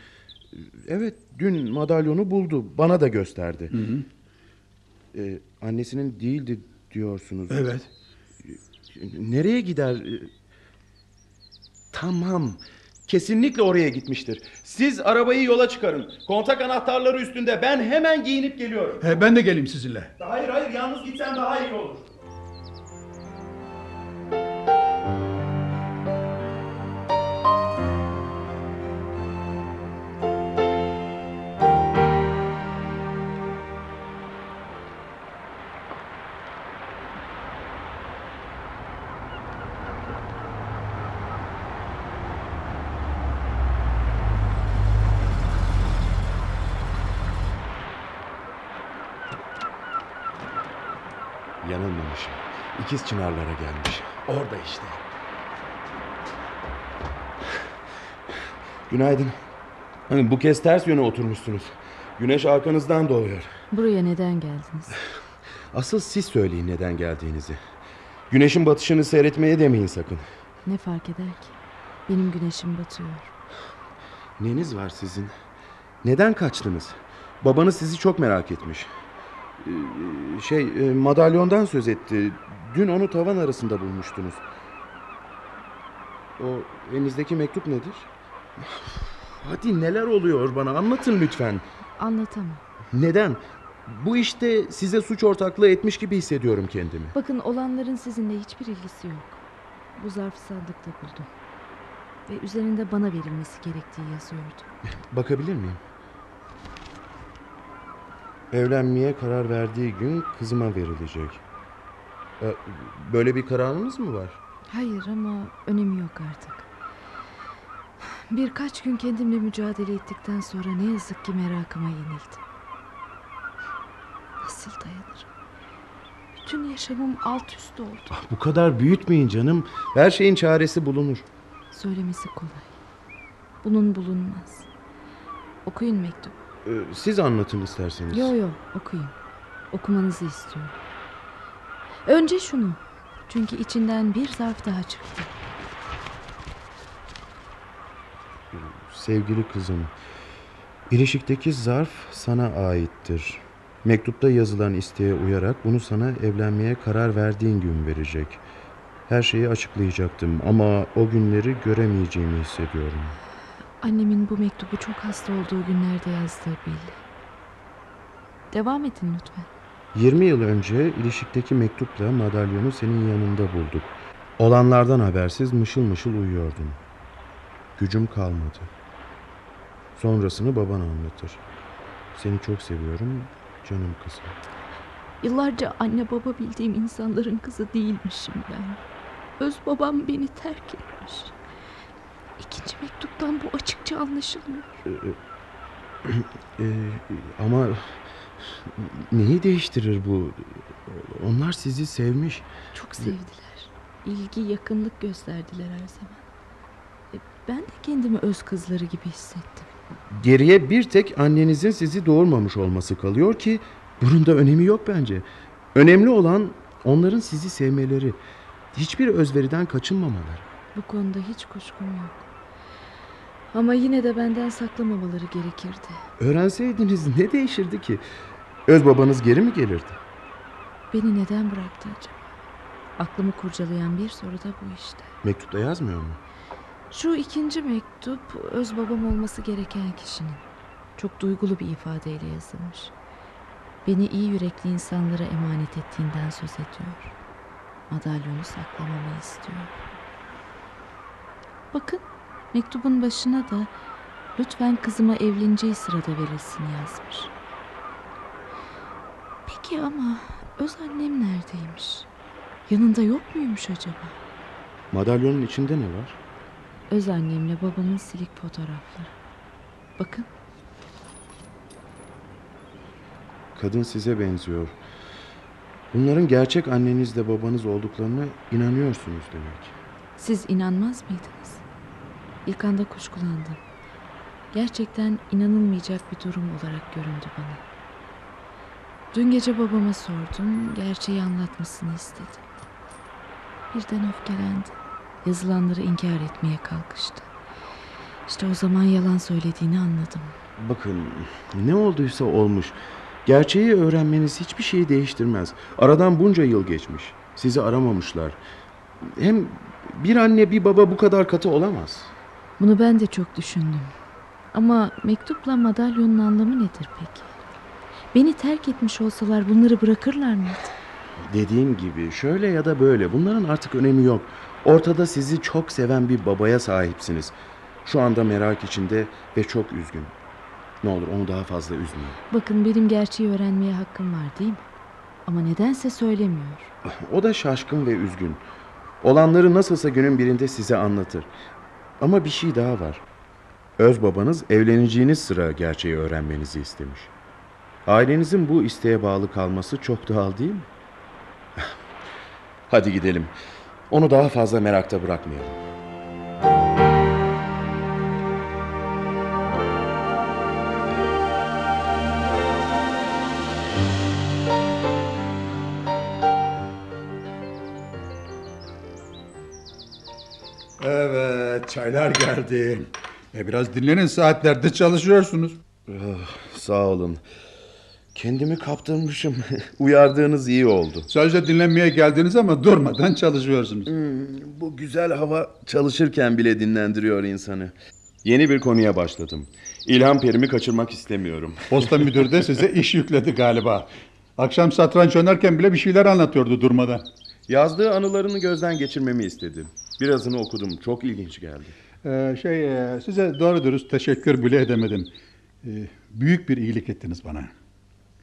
Evet, dün madalyonu buldu. Bana da gösterdi. Ee, annesinin değildi diyorsunuz. Evet. Nereye gider? Tamam. Kesinlikle oraya gitmiştir. Siz arabayı yola çıkarın. Kontak anahtarları üstünde. Ben hemen giyinip geliyorum. He, ben de geleyim sizinle. Hayır hayır yalnız gitsem daha iyi olur. Yanılmamışım. İkiz çınarlara gelmiş. Orada işte. Günaydın. Hani bu kez ters yöne oturmuşsunuz. Güneş arkanızdan doğuyor. Buraya neden geldiniz? Asıl siz söyleyin neden geldiğinizi. Güneşin batışını seyretmeye demeyin sakın. Ne fark eder ki? Benim güneşim batıyor. Neniz var sizin? Neden kaçtınız? Babanız sizi çok merak etmiş. Ee, Şey, e, madalyondan söz etti. Dün onu tavan arasında bulmuştunuz. O elinizdeki mektup nedir? Hadi neler oluyor bana anlatın lütfen. Anlatamam. Neden? Bu işte size suç ortaklığı etmiş gibi hissediyorum kendimi. Bakın olanların sizinle hiçbir ilgisi yok. Bu zarfı sandıkta buldum. Ve üzerinde bana verilmesi gerektiği yazıyordu. Bakabilir miyim? Evlenmeye karar verdiği gün kızıma verilecek. Ee, Böyle bir kararınız mı var? Hayır ama önemi yok artık. Birkaç gün kendimle mücadele ettikten sonra ne yazık ki merakıma yenildim. Nasıl dayanırım? Bütün yaşamım alt üst oldu. Bu kadar büyütmeyin canım. Her şeyin çaresi bulunur. Söylemesi kolay. Bunun bulunmaz. Okuyun mektup. Ee, Siz anlatın isterseniz. Yo yo okuyun. Okumanızı istiyorum. Önce şunu. Çünkü içinden bir zarf daha çıktı. Sevgili kızım, ilişikteki zarf sana aittir. Mektupta yazılan isteğe uyarak bunu sana evlenmeye karar verdiğin gün verecek. Her şeyi açıklayacaktım ama o günleri göremeyeceğimi hissediyorum. Annemin bu mektubu çok hasta olduğu günlerde yazdığı belli. Devam edin lütfen. 20 yıl önce ilişikteki mektupla madalyonu senin yanında bulduk. Olanlardan habersiz mışıl mışıl uyuyordun. Gücüm kalmadı. Sonrasını baban anlatır. Seni çok seviyorum canım kızım. Yıllarca anne baba bildiğim insanların kızı değilmişim ben. Öz babam beni terk etmiş. İkinci mektuptan bu açıkça anlaşılıyor. Ee, ama neyi değiştirir bu? Onlar sizi sevmiş. Çok sevdiler. İlgi, yakınlık gösterdiler her zaman. E, Ben de kendimi öz kızları gibi hissettim. Geriye bir tek annenizin sizi doğurmamış olması kalıyor ki bunun da önemi yok bence. Önemli olan onların sizi sevmeleri. Hiçbir özveriden kaçınmamaları. Bu konuda hiç kuşkum yok. Ama yine de benden saklamamaları gerekirdi. Öğrenseydiniz ne değişirdi ki? Öz babanız geri mi gelirdi? Beni neden bıraktı acaba? Aklımı kurcalayan bir soru da bu işte. Mektupta yazmıyor mu? Şu ikinci mektup öz babam olması gereken kişinin. Çok duygulu bir ifadeyle yazılmış. Beni iyi yürekli insanlara emanet ettiğinden söz ediyor. Madalyonu saklamamı istiyor. Bakın mektubun başına da lütfen kızıma evleneceği sırada verilsin yazmış. Peki ama öz annem neredeymiş? Yanında yok muymuş acaba? Madalyonun içinde ne var? Öz annemle babamın silik fotoğrafları. Bakın Kadın size benziyor. Bunların gerçek annenizle babanız olduklarına inanıyorsunuz demek. siz inanmaz mıydınız? İlk anda kuşkulandım. Gerçekten inanılmayacak bir durum olarak göründü bana. Dün gece babama sordum. Gerçeği anlatmasını istedim. Birden öfkelendi. Yazılanları inkar etmeye kalkıştı. İşte o zaman yalan söylediğini anladım. Bakın ne olduysa olmuş. Gerçeği öğrenmeniz hiçbir şeyi değiştirmez. Aradan bunca yıl geçmiş. Sizi aramamışlar. Hem bir anne bir baba bu kadar katı olamaz. Bunu ben de çok düşündüm. Ama mektupla madalyonun anlamı nedir peki? Beni terk etmiş olsalar bunları bırakırlar mıydı? Dediğim gibi şöyle ya da böyle bunların artık önemi yok. Ortada sizi çok seven bir babaya sahipsiniz. Şu anda merak içinde ve çok üzgün. Ne olur onu daha fazla üzmeyin. Bakın benim gerçeği öğrenmeye hakkım var değil mi? Ama nedense söylemiyor. O da şaşkın ve üzgün. Olanları nasılsa günün birinde size anlatır. Ama bir şey daha var. Öz babanız evleneceğiniz sıra gerçeği öğrenmenizi istemiş. Ailenizin bu isteğe bağlı kalması çok doğal değil mi? Hadi gidelim. Onu daha fazla merakta bırakmayalım. Çaylar geldi. E biraz dinlenin saatlerde çalışıyorsunuz. Sağ olun. Kendimi kaptırmışım. <laughs> Uyardığınız iyi oldu. Sözde dinlenmeye geldiniz ama durmadan çalışıyorsunuz. Bu güzel hava çalışırken bile dinlendiriyor insanı. Yeni bir konuya başladım. İlham perimi kaçırmak istemiyorum. <laughs> Posta müdürü de size iş yükledi galiba. Akşam satranç oynarken bile bir şeyler anlatıyordu durmadan. Yazdığı anılarını gözden geçirmemi istedi. Birazını okudum. Çok ilginç geldi. Ee, şey e, size doğru dürüst teşekkür bile edemedim. Ee, büyük bir iyilik ettiniz bana.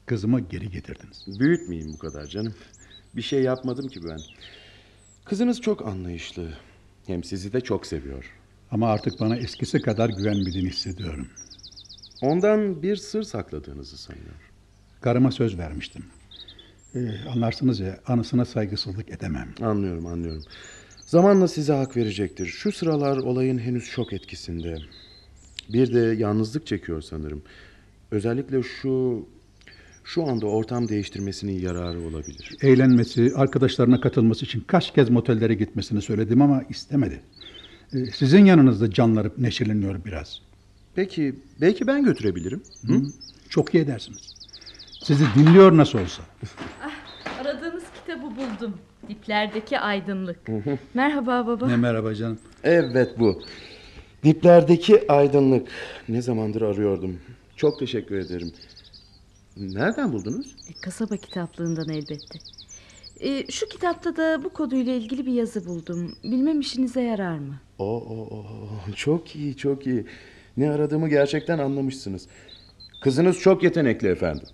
Kızımı geri getirdiniz. Büyütmeyeyim bu kadar canım. Bir şey yapmadım ki ben. Kızınız çok anlayışlı. Hem sizi de çok seviyor. Ama artık bana eskisi kadar güvenmediğini hissediyorum. Ondan bir sır sakladığınızı sanıyor. Karıma söz vermiştim. Ee, anlarsınız ya anısına saygısızlık edemem. Anlıyorum, anlıyorum. Zamanla size hak verecektir. Şu sıralar olayın henüz şok etkisinde. Bir de yalnızlık çekiyor sanırım. Özellikle şu şu anda ortam değiştirmesinin yararı olabilir. Eğlenmesi, arkadaşlarına katılması için kaç kez motellere gitmesini söyledim ama istemedi. Ee, sizin yanınızda canlanıp neşeleniyor biraz. Peki, belki ben götürebilirim. Hı? Çok iyi edersiniz. Sizi dinliyor nasıl olsa. Aradığınız kitabı buldum. Diplerdeki aydınlık. Merhaba baba. Ne merhaba canım. Evet bu. Diplerdeki aydınlık. Ne zamandır arıyordum. Çok teşekkür ederim. Nereden buldunuz? E, kasaba kitaplığından elbette. E, şu kitapta da bu konuyla ilgili bir yazı buldum. Bilmem işinize yarar mı? Oo, oo, oo, çok iyi, çok iyi. Ne aradığımı gerçekten anlamışsınız. Kızınız çok yetenekli efendim.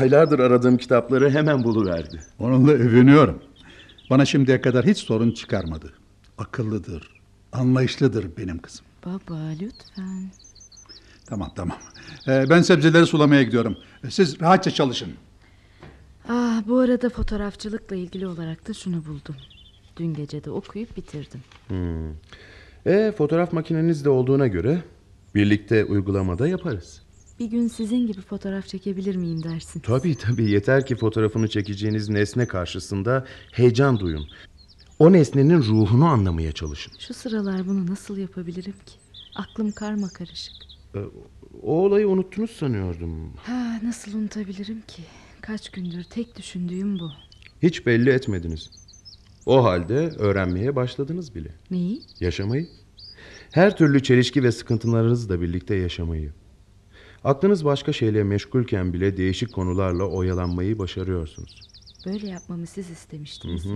Aylardır aradığım kitapları hemen buluverdi. Onunla övünüyorum. Bana şimdiye kadar hiç sorun çıkarmadı. Akıllıdır, anlayışlıdır benim kızım. Baba lütfen. Tamam tamam. Ee, ben sebzeleri sulamaya gidiyorum. Siz rahatça çalışın. Ah, bu arada fotoğrafçılıkla ilgili olarak da şunu buldum. Dün gece de okuyup bitirdim. E, fotoğraf makineniz de olduğuna göre birlikte uygulamada yaparız. Bir gün sizin gibi fotoğraf çekebilir miyim dersin? Tabii tabii yeter ki fotoğrafını çekeceğiniz nesne karşısında heyecan duyun. O nesnenin ruhunu anlamaya çalışın. Şu sıralar bunu nasıl yapabilirim ki? Aklım karma karışık. E, o olayı unuttunuz sanıyordum. Ha, nasıl unutabilirim ki? Kaç gündür tek düşündüğüm bu. Hiç belli etmediniz. O halde öğrenmeye başladınız bile. Neyi? Yaşamayı. Her türlü çelişki ve sıkıntılarınızla birlikte yaşamayı. Aklınız başka şeyle meşgulken bile değişik konularla oyalanmayı başarıyorsunuz. Böyle yapmamı siz istemiştiniz. ya.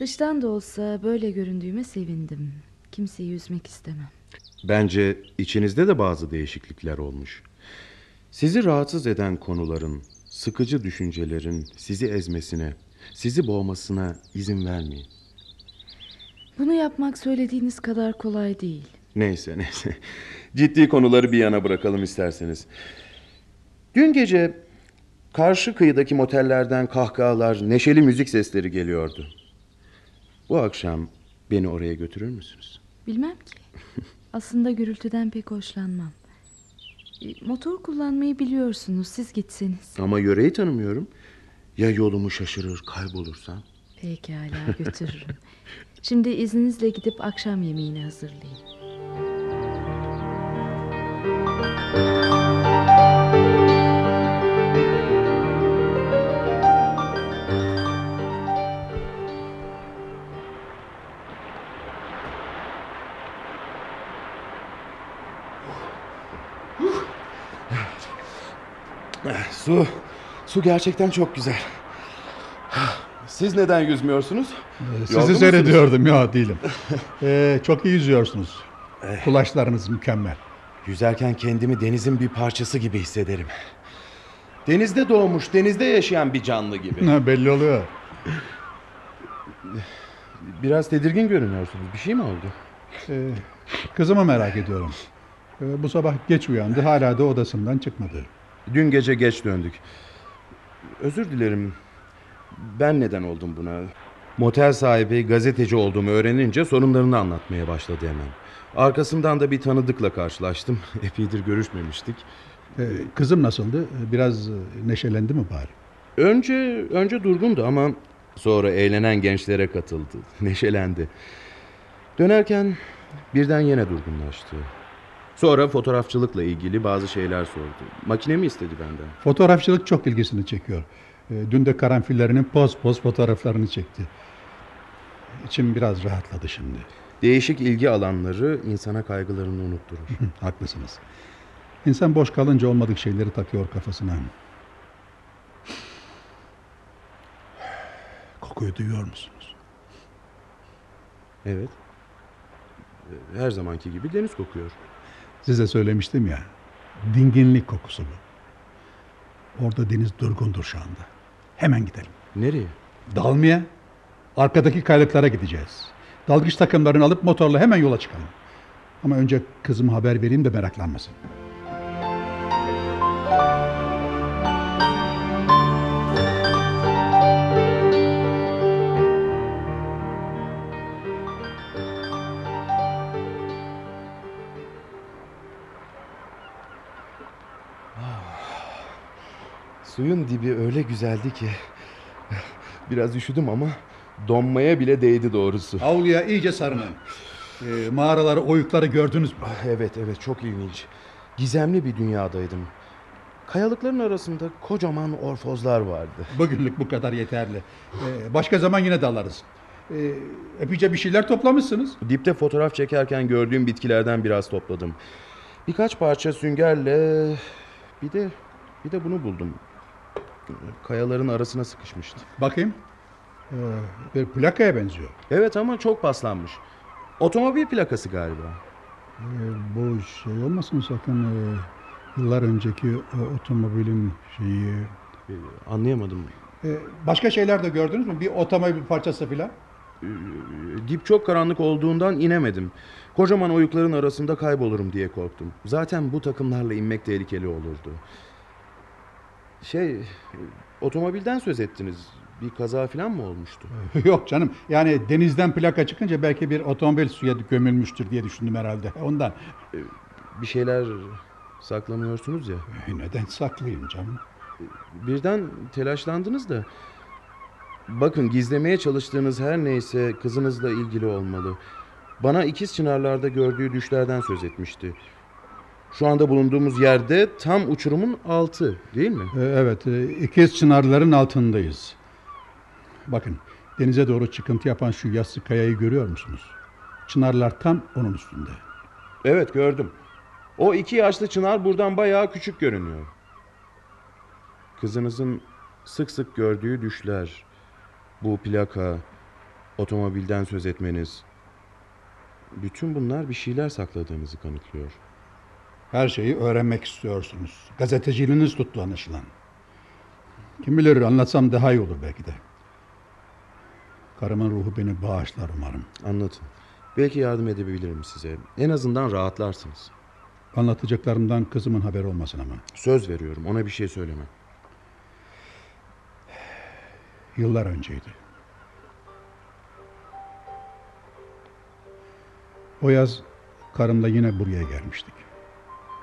Dıştan da olsa böyle göründüğüme sevindim. Kimseyi üzmek istemem. Bence içinizde de bazı değişiklikler olmuş. Sizi rahatsız eden konuların, sıkıcı düşüncelerin sizi ezmesine, sizi boğmasına izin vermeyin. Bunu yapmak söylediğiniz kadar kolay değil. Neyse neyse. Ciddi konuları bir yana bırakalım isterseniz. Dün gece karşı kıyıdaki motellerden kahkahalar, neşeli müzik sesleri geliyordu. Bu akşam beni oraya götürür müsünüz? Bilmem ki. Aslında gürültüden pek hoşlanmam. E, Motor kullanmayı biliyorsunuz. Siz gitseniz. Ama yöreyi tanımıyorum. Ya yolumu şaşırır, kaybolursam? Pekala götürürüm. Şimdi izninizle gidip akşam yemeğini hazırlayayım. <laughs> Su, su gerçekten çok güzel. Siz neden yüzmüyorsunuz? Yorgun Sizi musunuz? seyrediyordum. Yok değilim. <laughs> Ee, çok iyi yüzüyorsunuz. Kulaçlarınız mükemmel. Yüzerken kendimi denizin bir parçası gibi hissederim. Denizde doğmuş, denizde yaşayan bir canlı gibi. Ha, belli oluyor. Biraz tedirgin görünüyorsunuz. Bir şey mi oldu? Ee, kızımı merak ediyorum. Ee, bu sabah geç uyandı. Hala da odasından çıkmadı. Dün gece geç döndük. Özür dilerim. Ben neden oldum buna? Motel sahibi gazeteci olduğumu öğrenince sorunlarını anlatmaya başladı hemen. Arkasından da bir tanıdıkla karşılaştım. <laughs> Epeydir görüşmemiştik. Ee, kızım nasıldı? Biraz e, neşelendi mi bari? Önce önce durgundu ama sonra eğlenen gençlere katıldı. <laughs> Neşelendi. Dönerken birden yine durgunlaştı. Sonra fotoğrafçılıkla ilgili bazı şeyler sordu. Makinemi istedi benden. Fotoğrafçılık çok ilgisini çekiyor. Ee, Dün de karanfillerinin poz poz fotoğraflarını çekti. İçim biraz rahatladı şimdi. Değişik ilgi alanları insana kaygılarını unutturur. Haklısınız. İnsan boş kalınca olmadık şeyleri takıyor kafasına. Kokuyu duyuyor musunuz? evet. Her zamanki gibi deniz kokuyor. Size söylemiştim ya. Dinginlik kokusu bu. Orada deniz durgundur şu anda. Hemen gidelim. Nereye? Dalmaya. Arkadaki kayalıklara gideceğiz. Dalgıç takımlarını alıp motorla hemen yola çıkalım. Ama önce kızıma haber vereyim de meraklanmasın. Suyun dibi öyle güzeldi ki. Biraz üşüdüm ama donmaya bile değdi doğrusu. Avluya iyice sarının. Ee, mağaraları, oyukları gördünüz mü? Ah, Evet evet çok ilginç. Gizemli bir dünyadaydım. Kayalıkların arasında kocaman orfozlar vardı. Bugünlük bu kadar yeterli. Ee, başka zaman yine dalarız. Ee, epeyce bir şeyler toplamışsınız. Dipte fotoğraf çekerken gördüğüm bitkilerden biraz topladım. Birkaç parça süngerle bir de bir de bunu buldum. Kayaların arasına sıkışmıştı. Bakayım. Ee, bir plakaya benziyor. Evet ama çok paslanmış. Otomobil plakası galiba. Ee, bu şey olmasın sakın ee, yıllar önceki o otomobilin şeyi. Ee, Anlayamadım. Ee, başka şeyler de gördünüz mü? Bir otomobil parçası filan. Ee, Dip çok karanlık olduğundan inemedim. Kocaman oyukların arasında kaybolurum diye korktum. Zaten bu takımlarla inmek tehlikeli olurdu. Şey, otomobilden söz ettiniz. Bir kaza falan mı olmuştu? <laughs> Yok canım. Yani denizden plaka çıkınca belki bir otomobil suya gömülmüştür diye düşündüm herhalde. Ondan. Bir şeyler saklamıyorsunuz ya. Ee, Neden saklayayım canım? Birden telaşlandınız da. Bakın gizlemeye çalıştığınız her neyse kızınızla ilgili olmalı. Bana ikiz çınarlarda gördüğü düşlerden söz etmişti. Şu anda bulunduğumuz yerde tam uçurumun altı değil mi? Ee, Evet, e, ikiz çınarların altındayız. Bakın, denize doğru çıkıntı yapan şu yassı kayayı görüyor musunuz? Çınarlar tam onun üstünde. Evet gördüm. O iki yaşlı çınar buradan bayağı küçük görünüyor. Kızınızın sık sık gördüğü düşler, bu plaka, otomobilden söz etmeniz... Bütün bunlar bir şeyler sakladığınızı kanıtlıyor. Her şeyi öğrenmek istiyorsunuz. Gazeteciliğiniz tuttu anlaşılan. Kim bilir anlatsam daha iyi olur belki de. Karımın ruhu beni bağışlar umarım. Anlatın. Belki yardım edebilirim size. En azından rahatlarsınız. Anlatacaklarımdan kızımın haberi olmasın ama. Söz veriyorum ona bir şey söyleme. Yıllar önceydi. O yaz karımla yine buraya gelmiştik.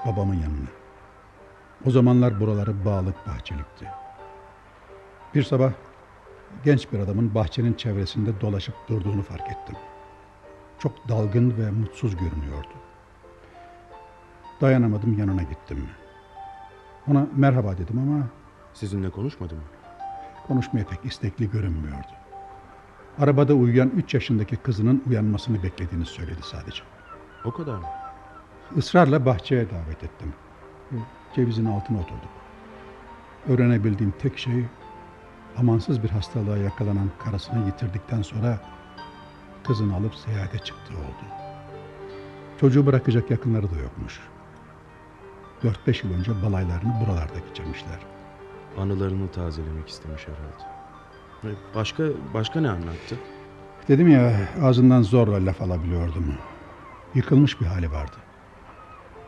Babamın yanına. O zamanlar buraları bağlık bahçelikti. Bir sabah genç bir adamın bahçenin çevresinde dolaşıp durduğunu fark ettim. Çok dalgın ve mutsuz görünüyordu. Dayanamadım yanına gittim. Ona merhaba dedim ama Sizinle konuşmadım mı? konuşmaya pek istekli görünmüyordu. Arabada uyuyan 3 yaşındaki kızının uyanmasını beklediğini söyledi sadece. O kadar mı? Israrla bahçeye davet ettim. Cevizin altına oturduk. Öğrenebildiğim tek şey amansız bir hastalığa yakalanan karısını yitirdikten sonra kızını alıp seyahate çıktığı oldu. Çocuğu bırakacak yakınları da yokmuş. 4-5 yıl önce balaylarını buralarda geçirmişler. Anılarını tazelemek istemiş herhalde. Başka başka ne anlattı? Dedim ya ağzından zorla laf alabiliyordum. Yıkılmış bir hali vardı.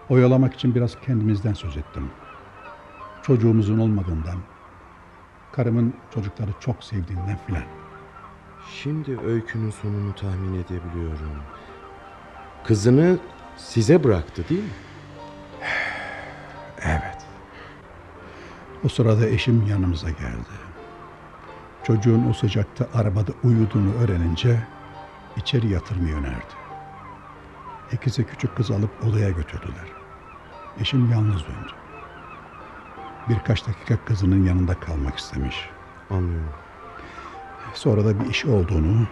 Oyalamak için biraz kendimizden söz ettim. Çocuğumuzun olmadığından, karımın çocukları çok sevdiğinden filan. Şimdi öykünün sonunu tahmin edebiliyorum. Kızını size bıraktı değil mi? <sighs> Evet. O sırada eşim yanımıza geldi. Çocuğun o sıcakta arabada uyuduğunu öğrenince içeri yatırmayı önerdi. İkisi küçük kız alıp odaya götürdüler. Eşim yalnız döndü. Birkaç dakika kızının yanında kalmak istemiş. Anlıyorum. Sonra da bir iş olduğunu,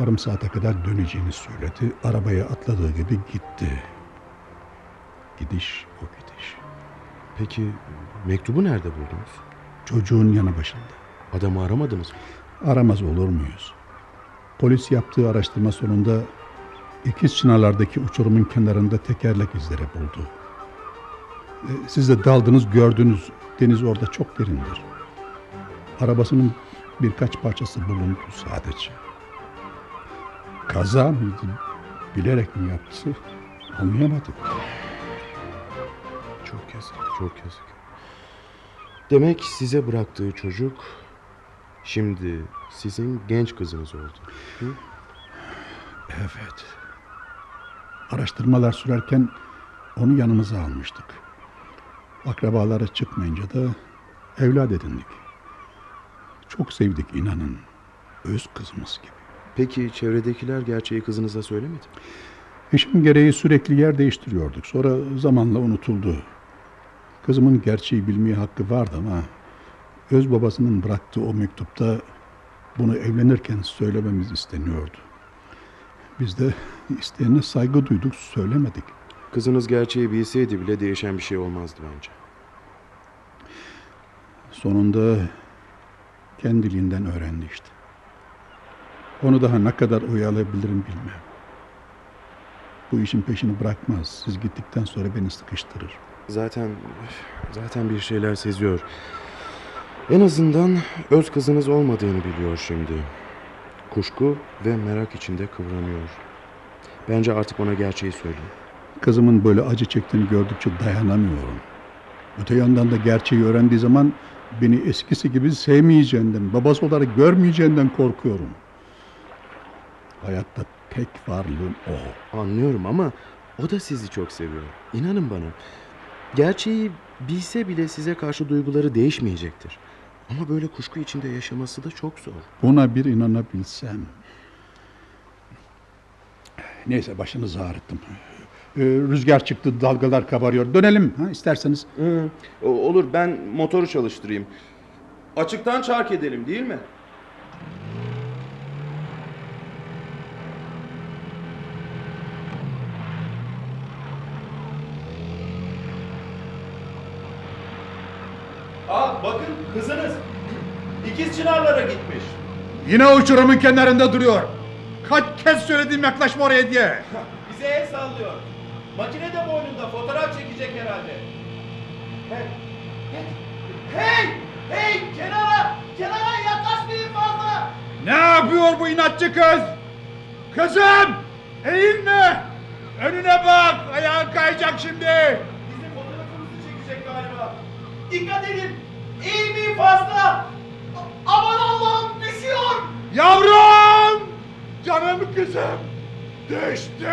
yarım saate kadar döneceğini söyledi. Arabaya atladığı gibi gitti. Gidiş o gidiş. Peki mektubu nerede buldunuz? Çocuğun yanı başında. Adamı aramadınız mı? Aramaz olur muyuz? Polis yaptığı araştırma sonunda ikiz çınarlardaki uçurumun kenarında tekerlek izleri buldu. E, Siz de daldınız gördünüz deniz orada çok derindir. Arabasının birkaç parçası bulundu sadece. Kaza mıydı? Bilerek mi yaptı? Anlayamadım. Çok yazık, çok yazık. Demek size bıraktığı çocuk şimdi sizin genç kızınız oldu. Hı? Evet. Araştırmalar sürerken onu yanımıza almıştık. Akrabaları çıkmayınca da evlat edindik. Çok sevdik inanın. Öz kızımız gibi. Peki çevredekiler gerçeği kızınıza söylemedi mi? İşin gereği sürekli yer değiştiriyorduk. Sonra zamanla unutuldu. Kızımın gerçeği bilmeye hakkı vardı ama öz babasının bıraktığı o mektupta bunu evlenirken söylememiz isteniyordu. Biz de isteğine saygı duyduk, söylemedik. Kızınız gerçeği bilseydi bile değişen bir şey olmazdı bence. Sonunda kendiliğinden öğrendi işte. Onu daha ne kadar oyalayabilirim bilmem. Bu işin peşini bırakmaz. Siz gittikten sonra beni sıkıştırır. Zaten zaten bir şeyler seziyor. En azından öz kızınız olmadığını biliyor şimdi. Kuşku ve merak içinde kıvranıyor. Bence artık ona gerçeği söyleyin. Kızımın böyle acı çektiğini gördükçe dayanamıyorum. Öte yandan da gerçeği öğrendiği zaman beni eskisi gibi sevmeyeceğinden, babası olarak görmeyeceğinden korkuyorum. Hayatta tek varlığım o. Anlıyorum ama o da sizi çok seviyor. İnanın bana. Gerçeği bilse bile size karşı duyguları değişmeyecektir. Ama böyle kuşku içinde yaşaması da çok zor. Buna bir inanabilsem. Neyse başınızı ağrıttım. Ee, rüzgar çıktı, dalgalar kabarıyor. Dönelim ha, isterseniz. Hı, olur ben motoru çalıştırayım. Açıktan çark edelim değil mi? Aa bakın kızınız ikiz çınarlara gitmiş. Yine uçurumun kenarında duruyor. Kaç kez söyledim yaklaşma oraya diye. Bize el sallıyor. Makine de boynunda fotoğraf çekecek herhalde. Hey! Hey! Hey! Hey! Kenara! Kenara yaklaşmayın fazla! Ne yapıyor bu inatçı kız? Kızım! Eğilme! Önüne bak! Ayağın kayacak şimdi! Bizim fotoğrafımızı çekecek galiba. Dikkat edin! Eğilmeyin fazla! Aman Allah'ım düşüyor! Yavrum! Canım kızım! Düştü!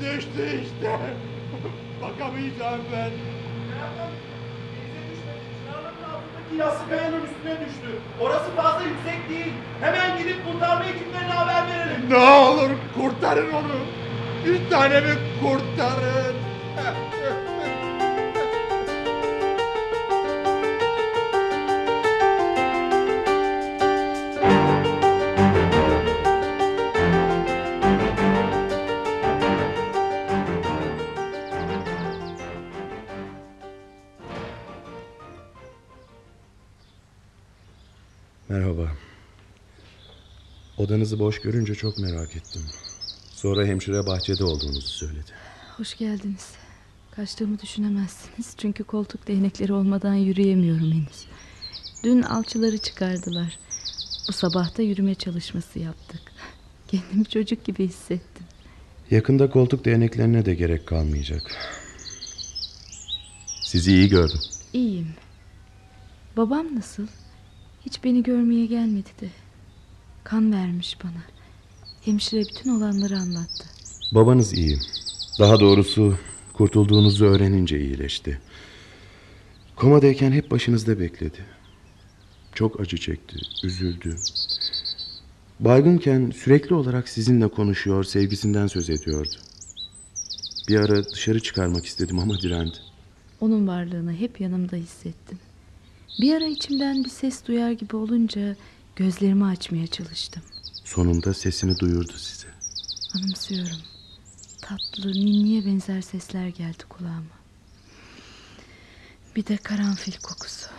Düştü işte! <laughs> Bakamayacağım ben. Yassı kayanın üstüne düştü. Orası fazla yüksek değil. Hemen gidip kurtarma ekiplerine haber verelim. Ne olur kurtarın onu! Bir tanemi kurtarın! <laughs> Odanızı boş görünce çok merak ettim. Sonra hemşire bahçede olduğunuzu söyledi. Hoş geldiniz. Kaçtığımı düşünemezsiniz. Çünkü koltuk değnekleri olmadan yürüyemiyorum henüz. Dün alçıları çıkardılar. Bu sabah da yürüme çalışması yaptık. Kendimi çocuk gibi hissettim. Yakında koltuk değneklerine de gerek kalmayacak. Sizi iyi gördüm. İyiyim. Babam nasıl? Hiç beni görmeye gelmedi de. Kan vermiş bana. Hemşire bütün olanları anlattı. Babanız iyi. Daha doğrusu kurtulduğunuzu öğrenince iyileşti. Komadayken hep başınızda bekledi. Çok acı çekti, üzüldü. Baygınken sürekli olarak sizinle konuşuyor, sevgisinden söz ediyordu. Bir ara dışarı çıkarmak istedim ama direndi. Onun varlığını hep yanımda hissettim. Bir ara içimden bir ses duyar gibi olunca gözlerimi açmaya çalıştım. Sonunda sesini duyurdu size. Anımsıyorum. Tatlı, ninniye benzer sesler geldi kulağıma. Bir de karanfil kokusu.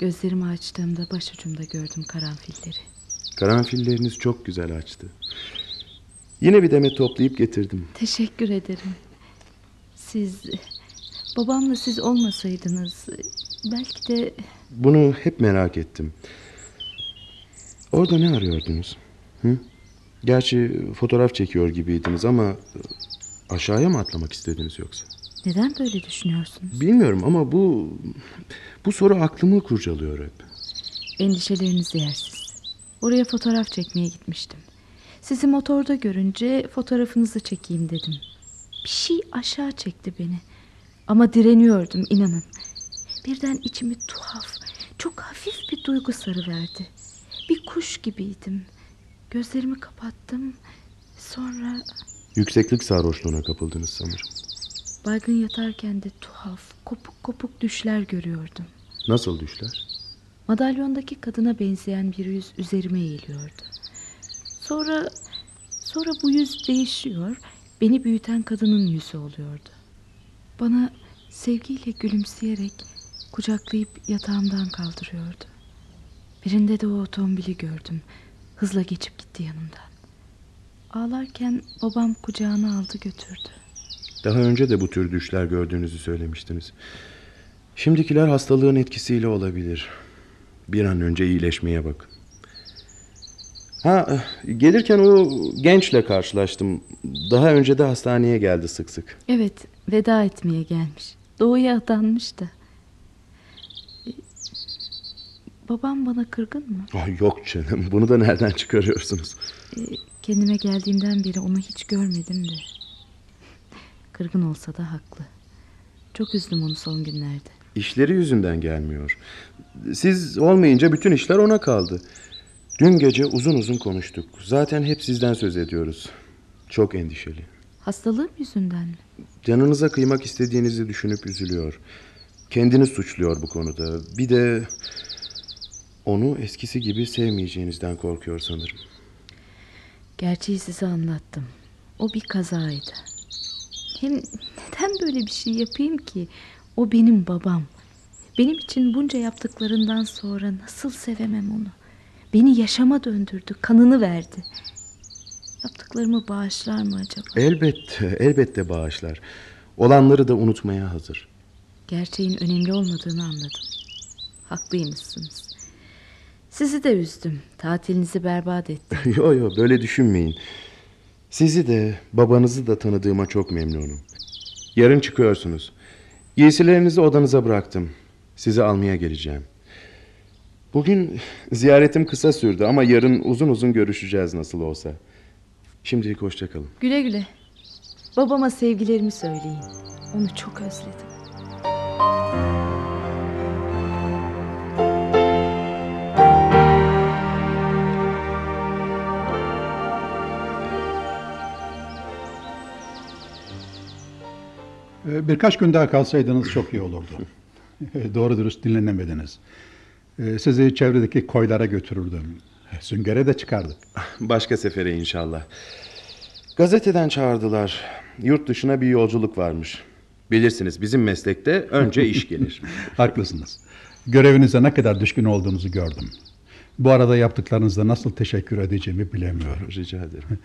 Gözlerimi açtığımda başucumda gördüm karanfilleri. Karanfilleriniz çok güzel açtı. Yine bir demet toplayıp getirdim. Teşekkür ederim. Siz, babamla siz olmasaydınız belki de Bunu hep merak ettim. Orada ne arıyordunuz? Hı? Gerçi fotoğraf çekiyor gibiydiniz ama aşağıya mı atlamak istediniz yoksa? neden böyle düşünüyorsunuz? Bilmiyorum ama bu bu soru aklımı kurcalıyor hep. Endişeleriniz yersiz. Oraya fotoğraf çekmeye gitmiştim. Sizi motorda görünce fotoğrafınızı çekeyim dedim. Bir şey aşağı çekti beni. Ama direniyordum inanın. Birden içimi tuhaf, çok hafif bir duygu sarıverdi. Bir kuş gibiydim. Gözlerimi kapattım. Sonra Yükseklik sarhoşluğuna kapıldınız sanırım. Baygın yatarken de tuhaf, kopuk kopuk düşler görüyordum. Nasıl düşler? Madalyondaki kadına benzeyen bir yüz üzerime eğiliyordu. Sonra sonra bu yüz değişiyor, beni büyüten kadının yüzü oluyordu. Bana sevgiyle gülümseyerek kucaklayıp yatağımdan kaldırıyordu. Birinde de o otomobili gördüm. Hızla geçip gitti yanımdan. Ağlarken babam kucağına aldı götürdü. Daha önce de bu tür düşler gördüğünüzü söylemiştiniz. Şimdikiler hastalığın etkisiyle olabilir. Bir an önce iyileşmeye bakın. Ha, gelirken o gençle karşılaştım. Daha önce de hastaneye geldi sık sık. Evet, veda etmeye gelmiş. Doğuya adanmış da. E, Babam bana kırgın mı? Ah, yok canım, bunu da nereden çıkarıyorsunuz? E, Kendime geldiğimden beri onu hiç görmedim de. Kırgın olsa da haklı. Çok üzdüm onu son günlerde. İşleri yüzünden gelmiyor. Siz olmayınca bütün işler ona kaldı. Dün gece uzun uzun konuştuk. Zaten hep sizden söz ediyoruz. Çok endişeli. Hastalığım yüzünden mi? Canınıza kıymak istediğinizi düşünüp üzülüyor. Kendini suçluyor bu konuda. Bir de onu eskisi gibi sevmeyeceğinizden korkuyor sanırım. Gerçeği size anlattım. O bir kazaydı. Hem neden böyle bir şey yapayım ki? O benim babam. Benim için bunca yaptıklarından sonra nasıl sevemem onu? Beni yaşama döndürdü, kanını verdi. Yaptıklarımı bağışlar mı acaba? Elbette, elbette bağışlar. Olanları da unutmaya hazır. Gerçeğin önemli olmadığını anladım. Haklıymışsınız. Sizi de üzdüm. Tatilinizi berbat ettim. <laughs> yo yo böyle düşünmeyin. Sizi de babanızı da tanıdığıma çok memnunum. Yarın çıkıyorsunuz. Giysilerinizi odanıza bıraktım. Sizi almaya geleceğim. Bugün ziyaretim kısa sürdü ama yarın uzun uzun görüşeceğiz nasıl olsa. Şimdilik hoşçakalın. Güle güle. Babama sevgilerimi söyleyin. Onu çok özledim. Birkaç gün daha kalsaydınız çok iyi olurdu. <laughs> Doğru dürüst dinlenemediniz. Ee, Sizi çevredeki koylara götürürdüm. Süngere de çıkardık. <laughs> Başka sefere inşallah. Gazeteden çağırdılar. Yurt dışına bir yolculuk varmış. Bilirsiniz bizim meslekte önce iş gelir. <laughs> Haklısınız. Görevinize ne kadar düşkün olduğunuzu gördüm. Bu arada yaptıklarınızda nasıl teşekkür edeceğimi bilemiyorum. Rica ederim.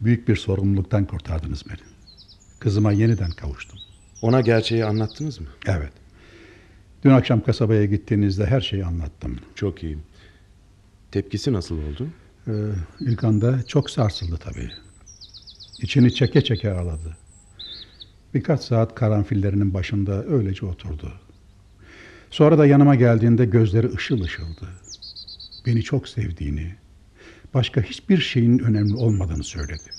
Büyük bir sorumluluktan kurtardınız beni. Kızıma yeniden kavuştum. Ona gerçeği anlattınız mı? Evet. Dün akşam kasabaya gittiğinizde her şeyi anlattım. Çok iyi. Tepkisi nasıl oldu? Ee, ilk anda çok sarsıldı tabii. İçini çeke çeke ağladı. Birkaç saat karanfillerinin başında öylece oturdu. Sonra da yanıma geldiğinde gözleri ışıl ışıldı. Beni çok sevdiğini, başka hiçbir şeyin önemli olmadığını söyledi.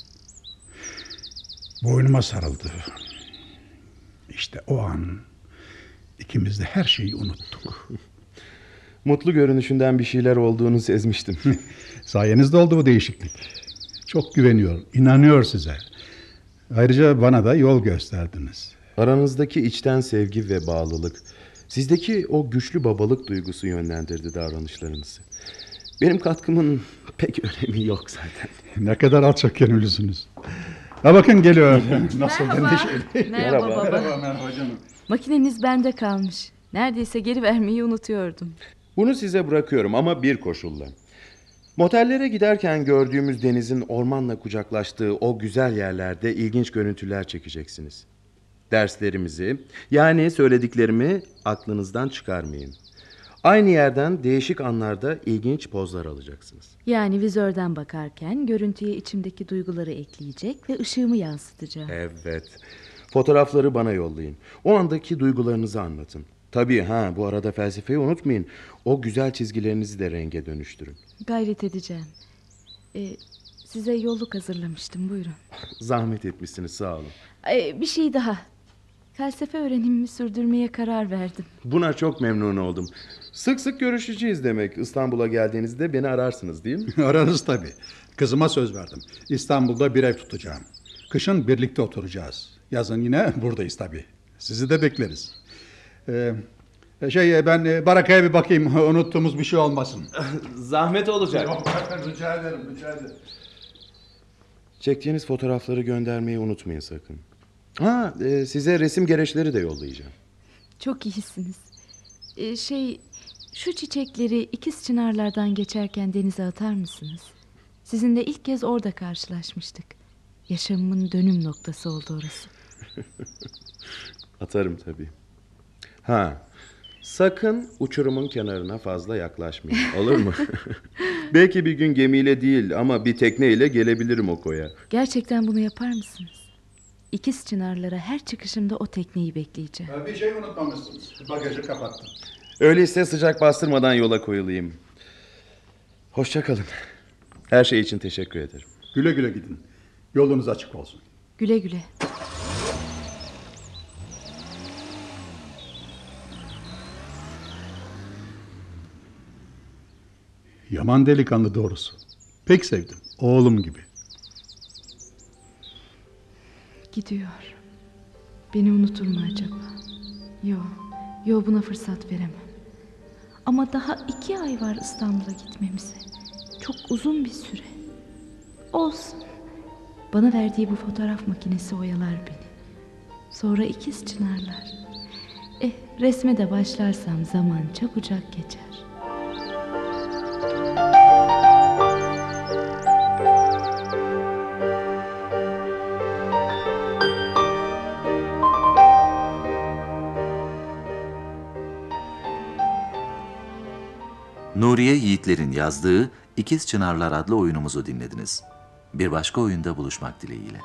Boynuma sarıldı. İşte o an ikimiz de her şeyi unuttuk. <laughs> Mutlu görünüşünden bir şeyler olduğunu sezmiştim. <laughs> Sayenizde oldu bu değişiklik. Çok güveniyor, inanıyor size. Ayrıca bana da yol gösterdiniz. Aranızdaki içten sevgi ve bağlılık, sizdeki o güçlü babalık duygusu yönlendirdi davranışlarınızı. Benim katkımın pek <laughs> önemi yok zaten. Ne kadar alçak gönüllüsünüz. Ha bakın geliyor. <laughs> Nasıl Merhaba. endişeli. Merhaba baba. merhaba canım. Makineniz bende kalmış. Neredeyse geri vermeyi unutuyordum. Bunu size bırakıyorum ama bir koşulla. Motellere giderken gördüğümüz denizin ormanla kucaklaştığı o güzel yerlerde ilginç görüntüler çekeceksiniz. Derslerimizi, yani söylediklerimi aklınızdan çıkarmayın. Aynı yerden değişik anlarda ilginç pozlar alacaksınız. Yani vizörden bakarken görüntüye içimdeki duyguları ekleyecek ve ışığımı yansıtacağım. Evet. Fotoğrafları bana yollayın. O andaki duygularınızı anlatın. Tabii ha bu arada felsefeyi unutmayın. O güzel çizgilerinizi de renge dönüştürün. Gayret edeceğim. Ee, size yolluk hazırlamıştım buyurun. <laughs> Zahmet etmişsiniz sağ olun. Ee, bir şey daha. Felsefe öğrenimimi sürdürmeye karar verdim. Buna çok memnun oldum. Sık sık görüşeceğiz demek. İstanbul'a geldiğinizde beni ararsınız değil mi? <laughs> Ararız tabii. Kızıma söz verdim. İstanbul'da bir ev tutacağım. Kışın birlikte oturacağız. Yazın yine <laughs> buradayız tabii. Sizi de bekleriz. Ee, şey e, ben e, Baraka'ya bir bakayım. <laughs> Unuttuğumuz bir şey olmasın. Zahmet olacak. rica ederim, rica ederim. Çektiğiniz fotoğrafları göndermeyi unutmayın sakın. Ha, e, size resim gereçleri de yollayacağım. Çok iyisiniz. Ee, şey, şu çiçekleri ikiz çınarlardan geçerken denize atar mısınız? Sizinle ilk kez orada karşılaşmıştık. Yaşamımın dönüm noktası oldu orası. <laughs> Atarım tabii. Ha, sakın uçurumun kenarına fazla yaklaşmayın. Olur mu? <laughs> Belki bir gün gemiyle değil ama bir tekneyle gelebilirim o koya. Gerçekten bunu yapar mısınız? İkiz çınarlara her çıkışımda o tekneyi bekleyeceğim. Bir şey unutmamışsınız. Bagajı kapattım. Öyleyse sıcak bastırmadan yola koyulayım. Hoşça kalın. Her şey için teşekkür ederim. Güle güle gidin. Yolunuz açık olsun. Güle güle. Yaman delikanlı doğrusu. Pek sevdim. Oğlum gibi. Gidiyor. Beni unutur mu acaba? Yo, yo buna fırsat veremem. Ama daha iki ay var İstanbul'a gitmemize. Çok uzun bir süre. Olsun. Bana verdiği bu fotoğraf makinesi oyalar beni. Sonra ikiz çınarlar. Eh, resme de başlarsam zaman çabucak geçer. Nuriye Yiğitler'in yazdığı İkiz Çınarlar adlı oyunumuzu dinlediniz. Bir başka oyunda buluşmak dileğiyle.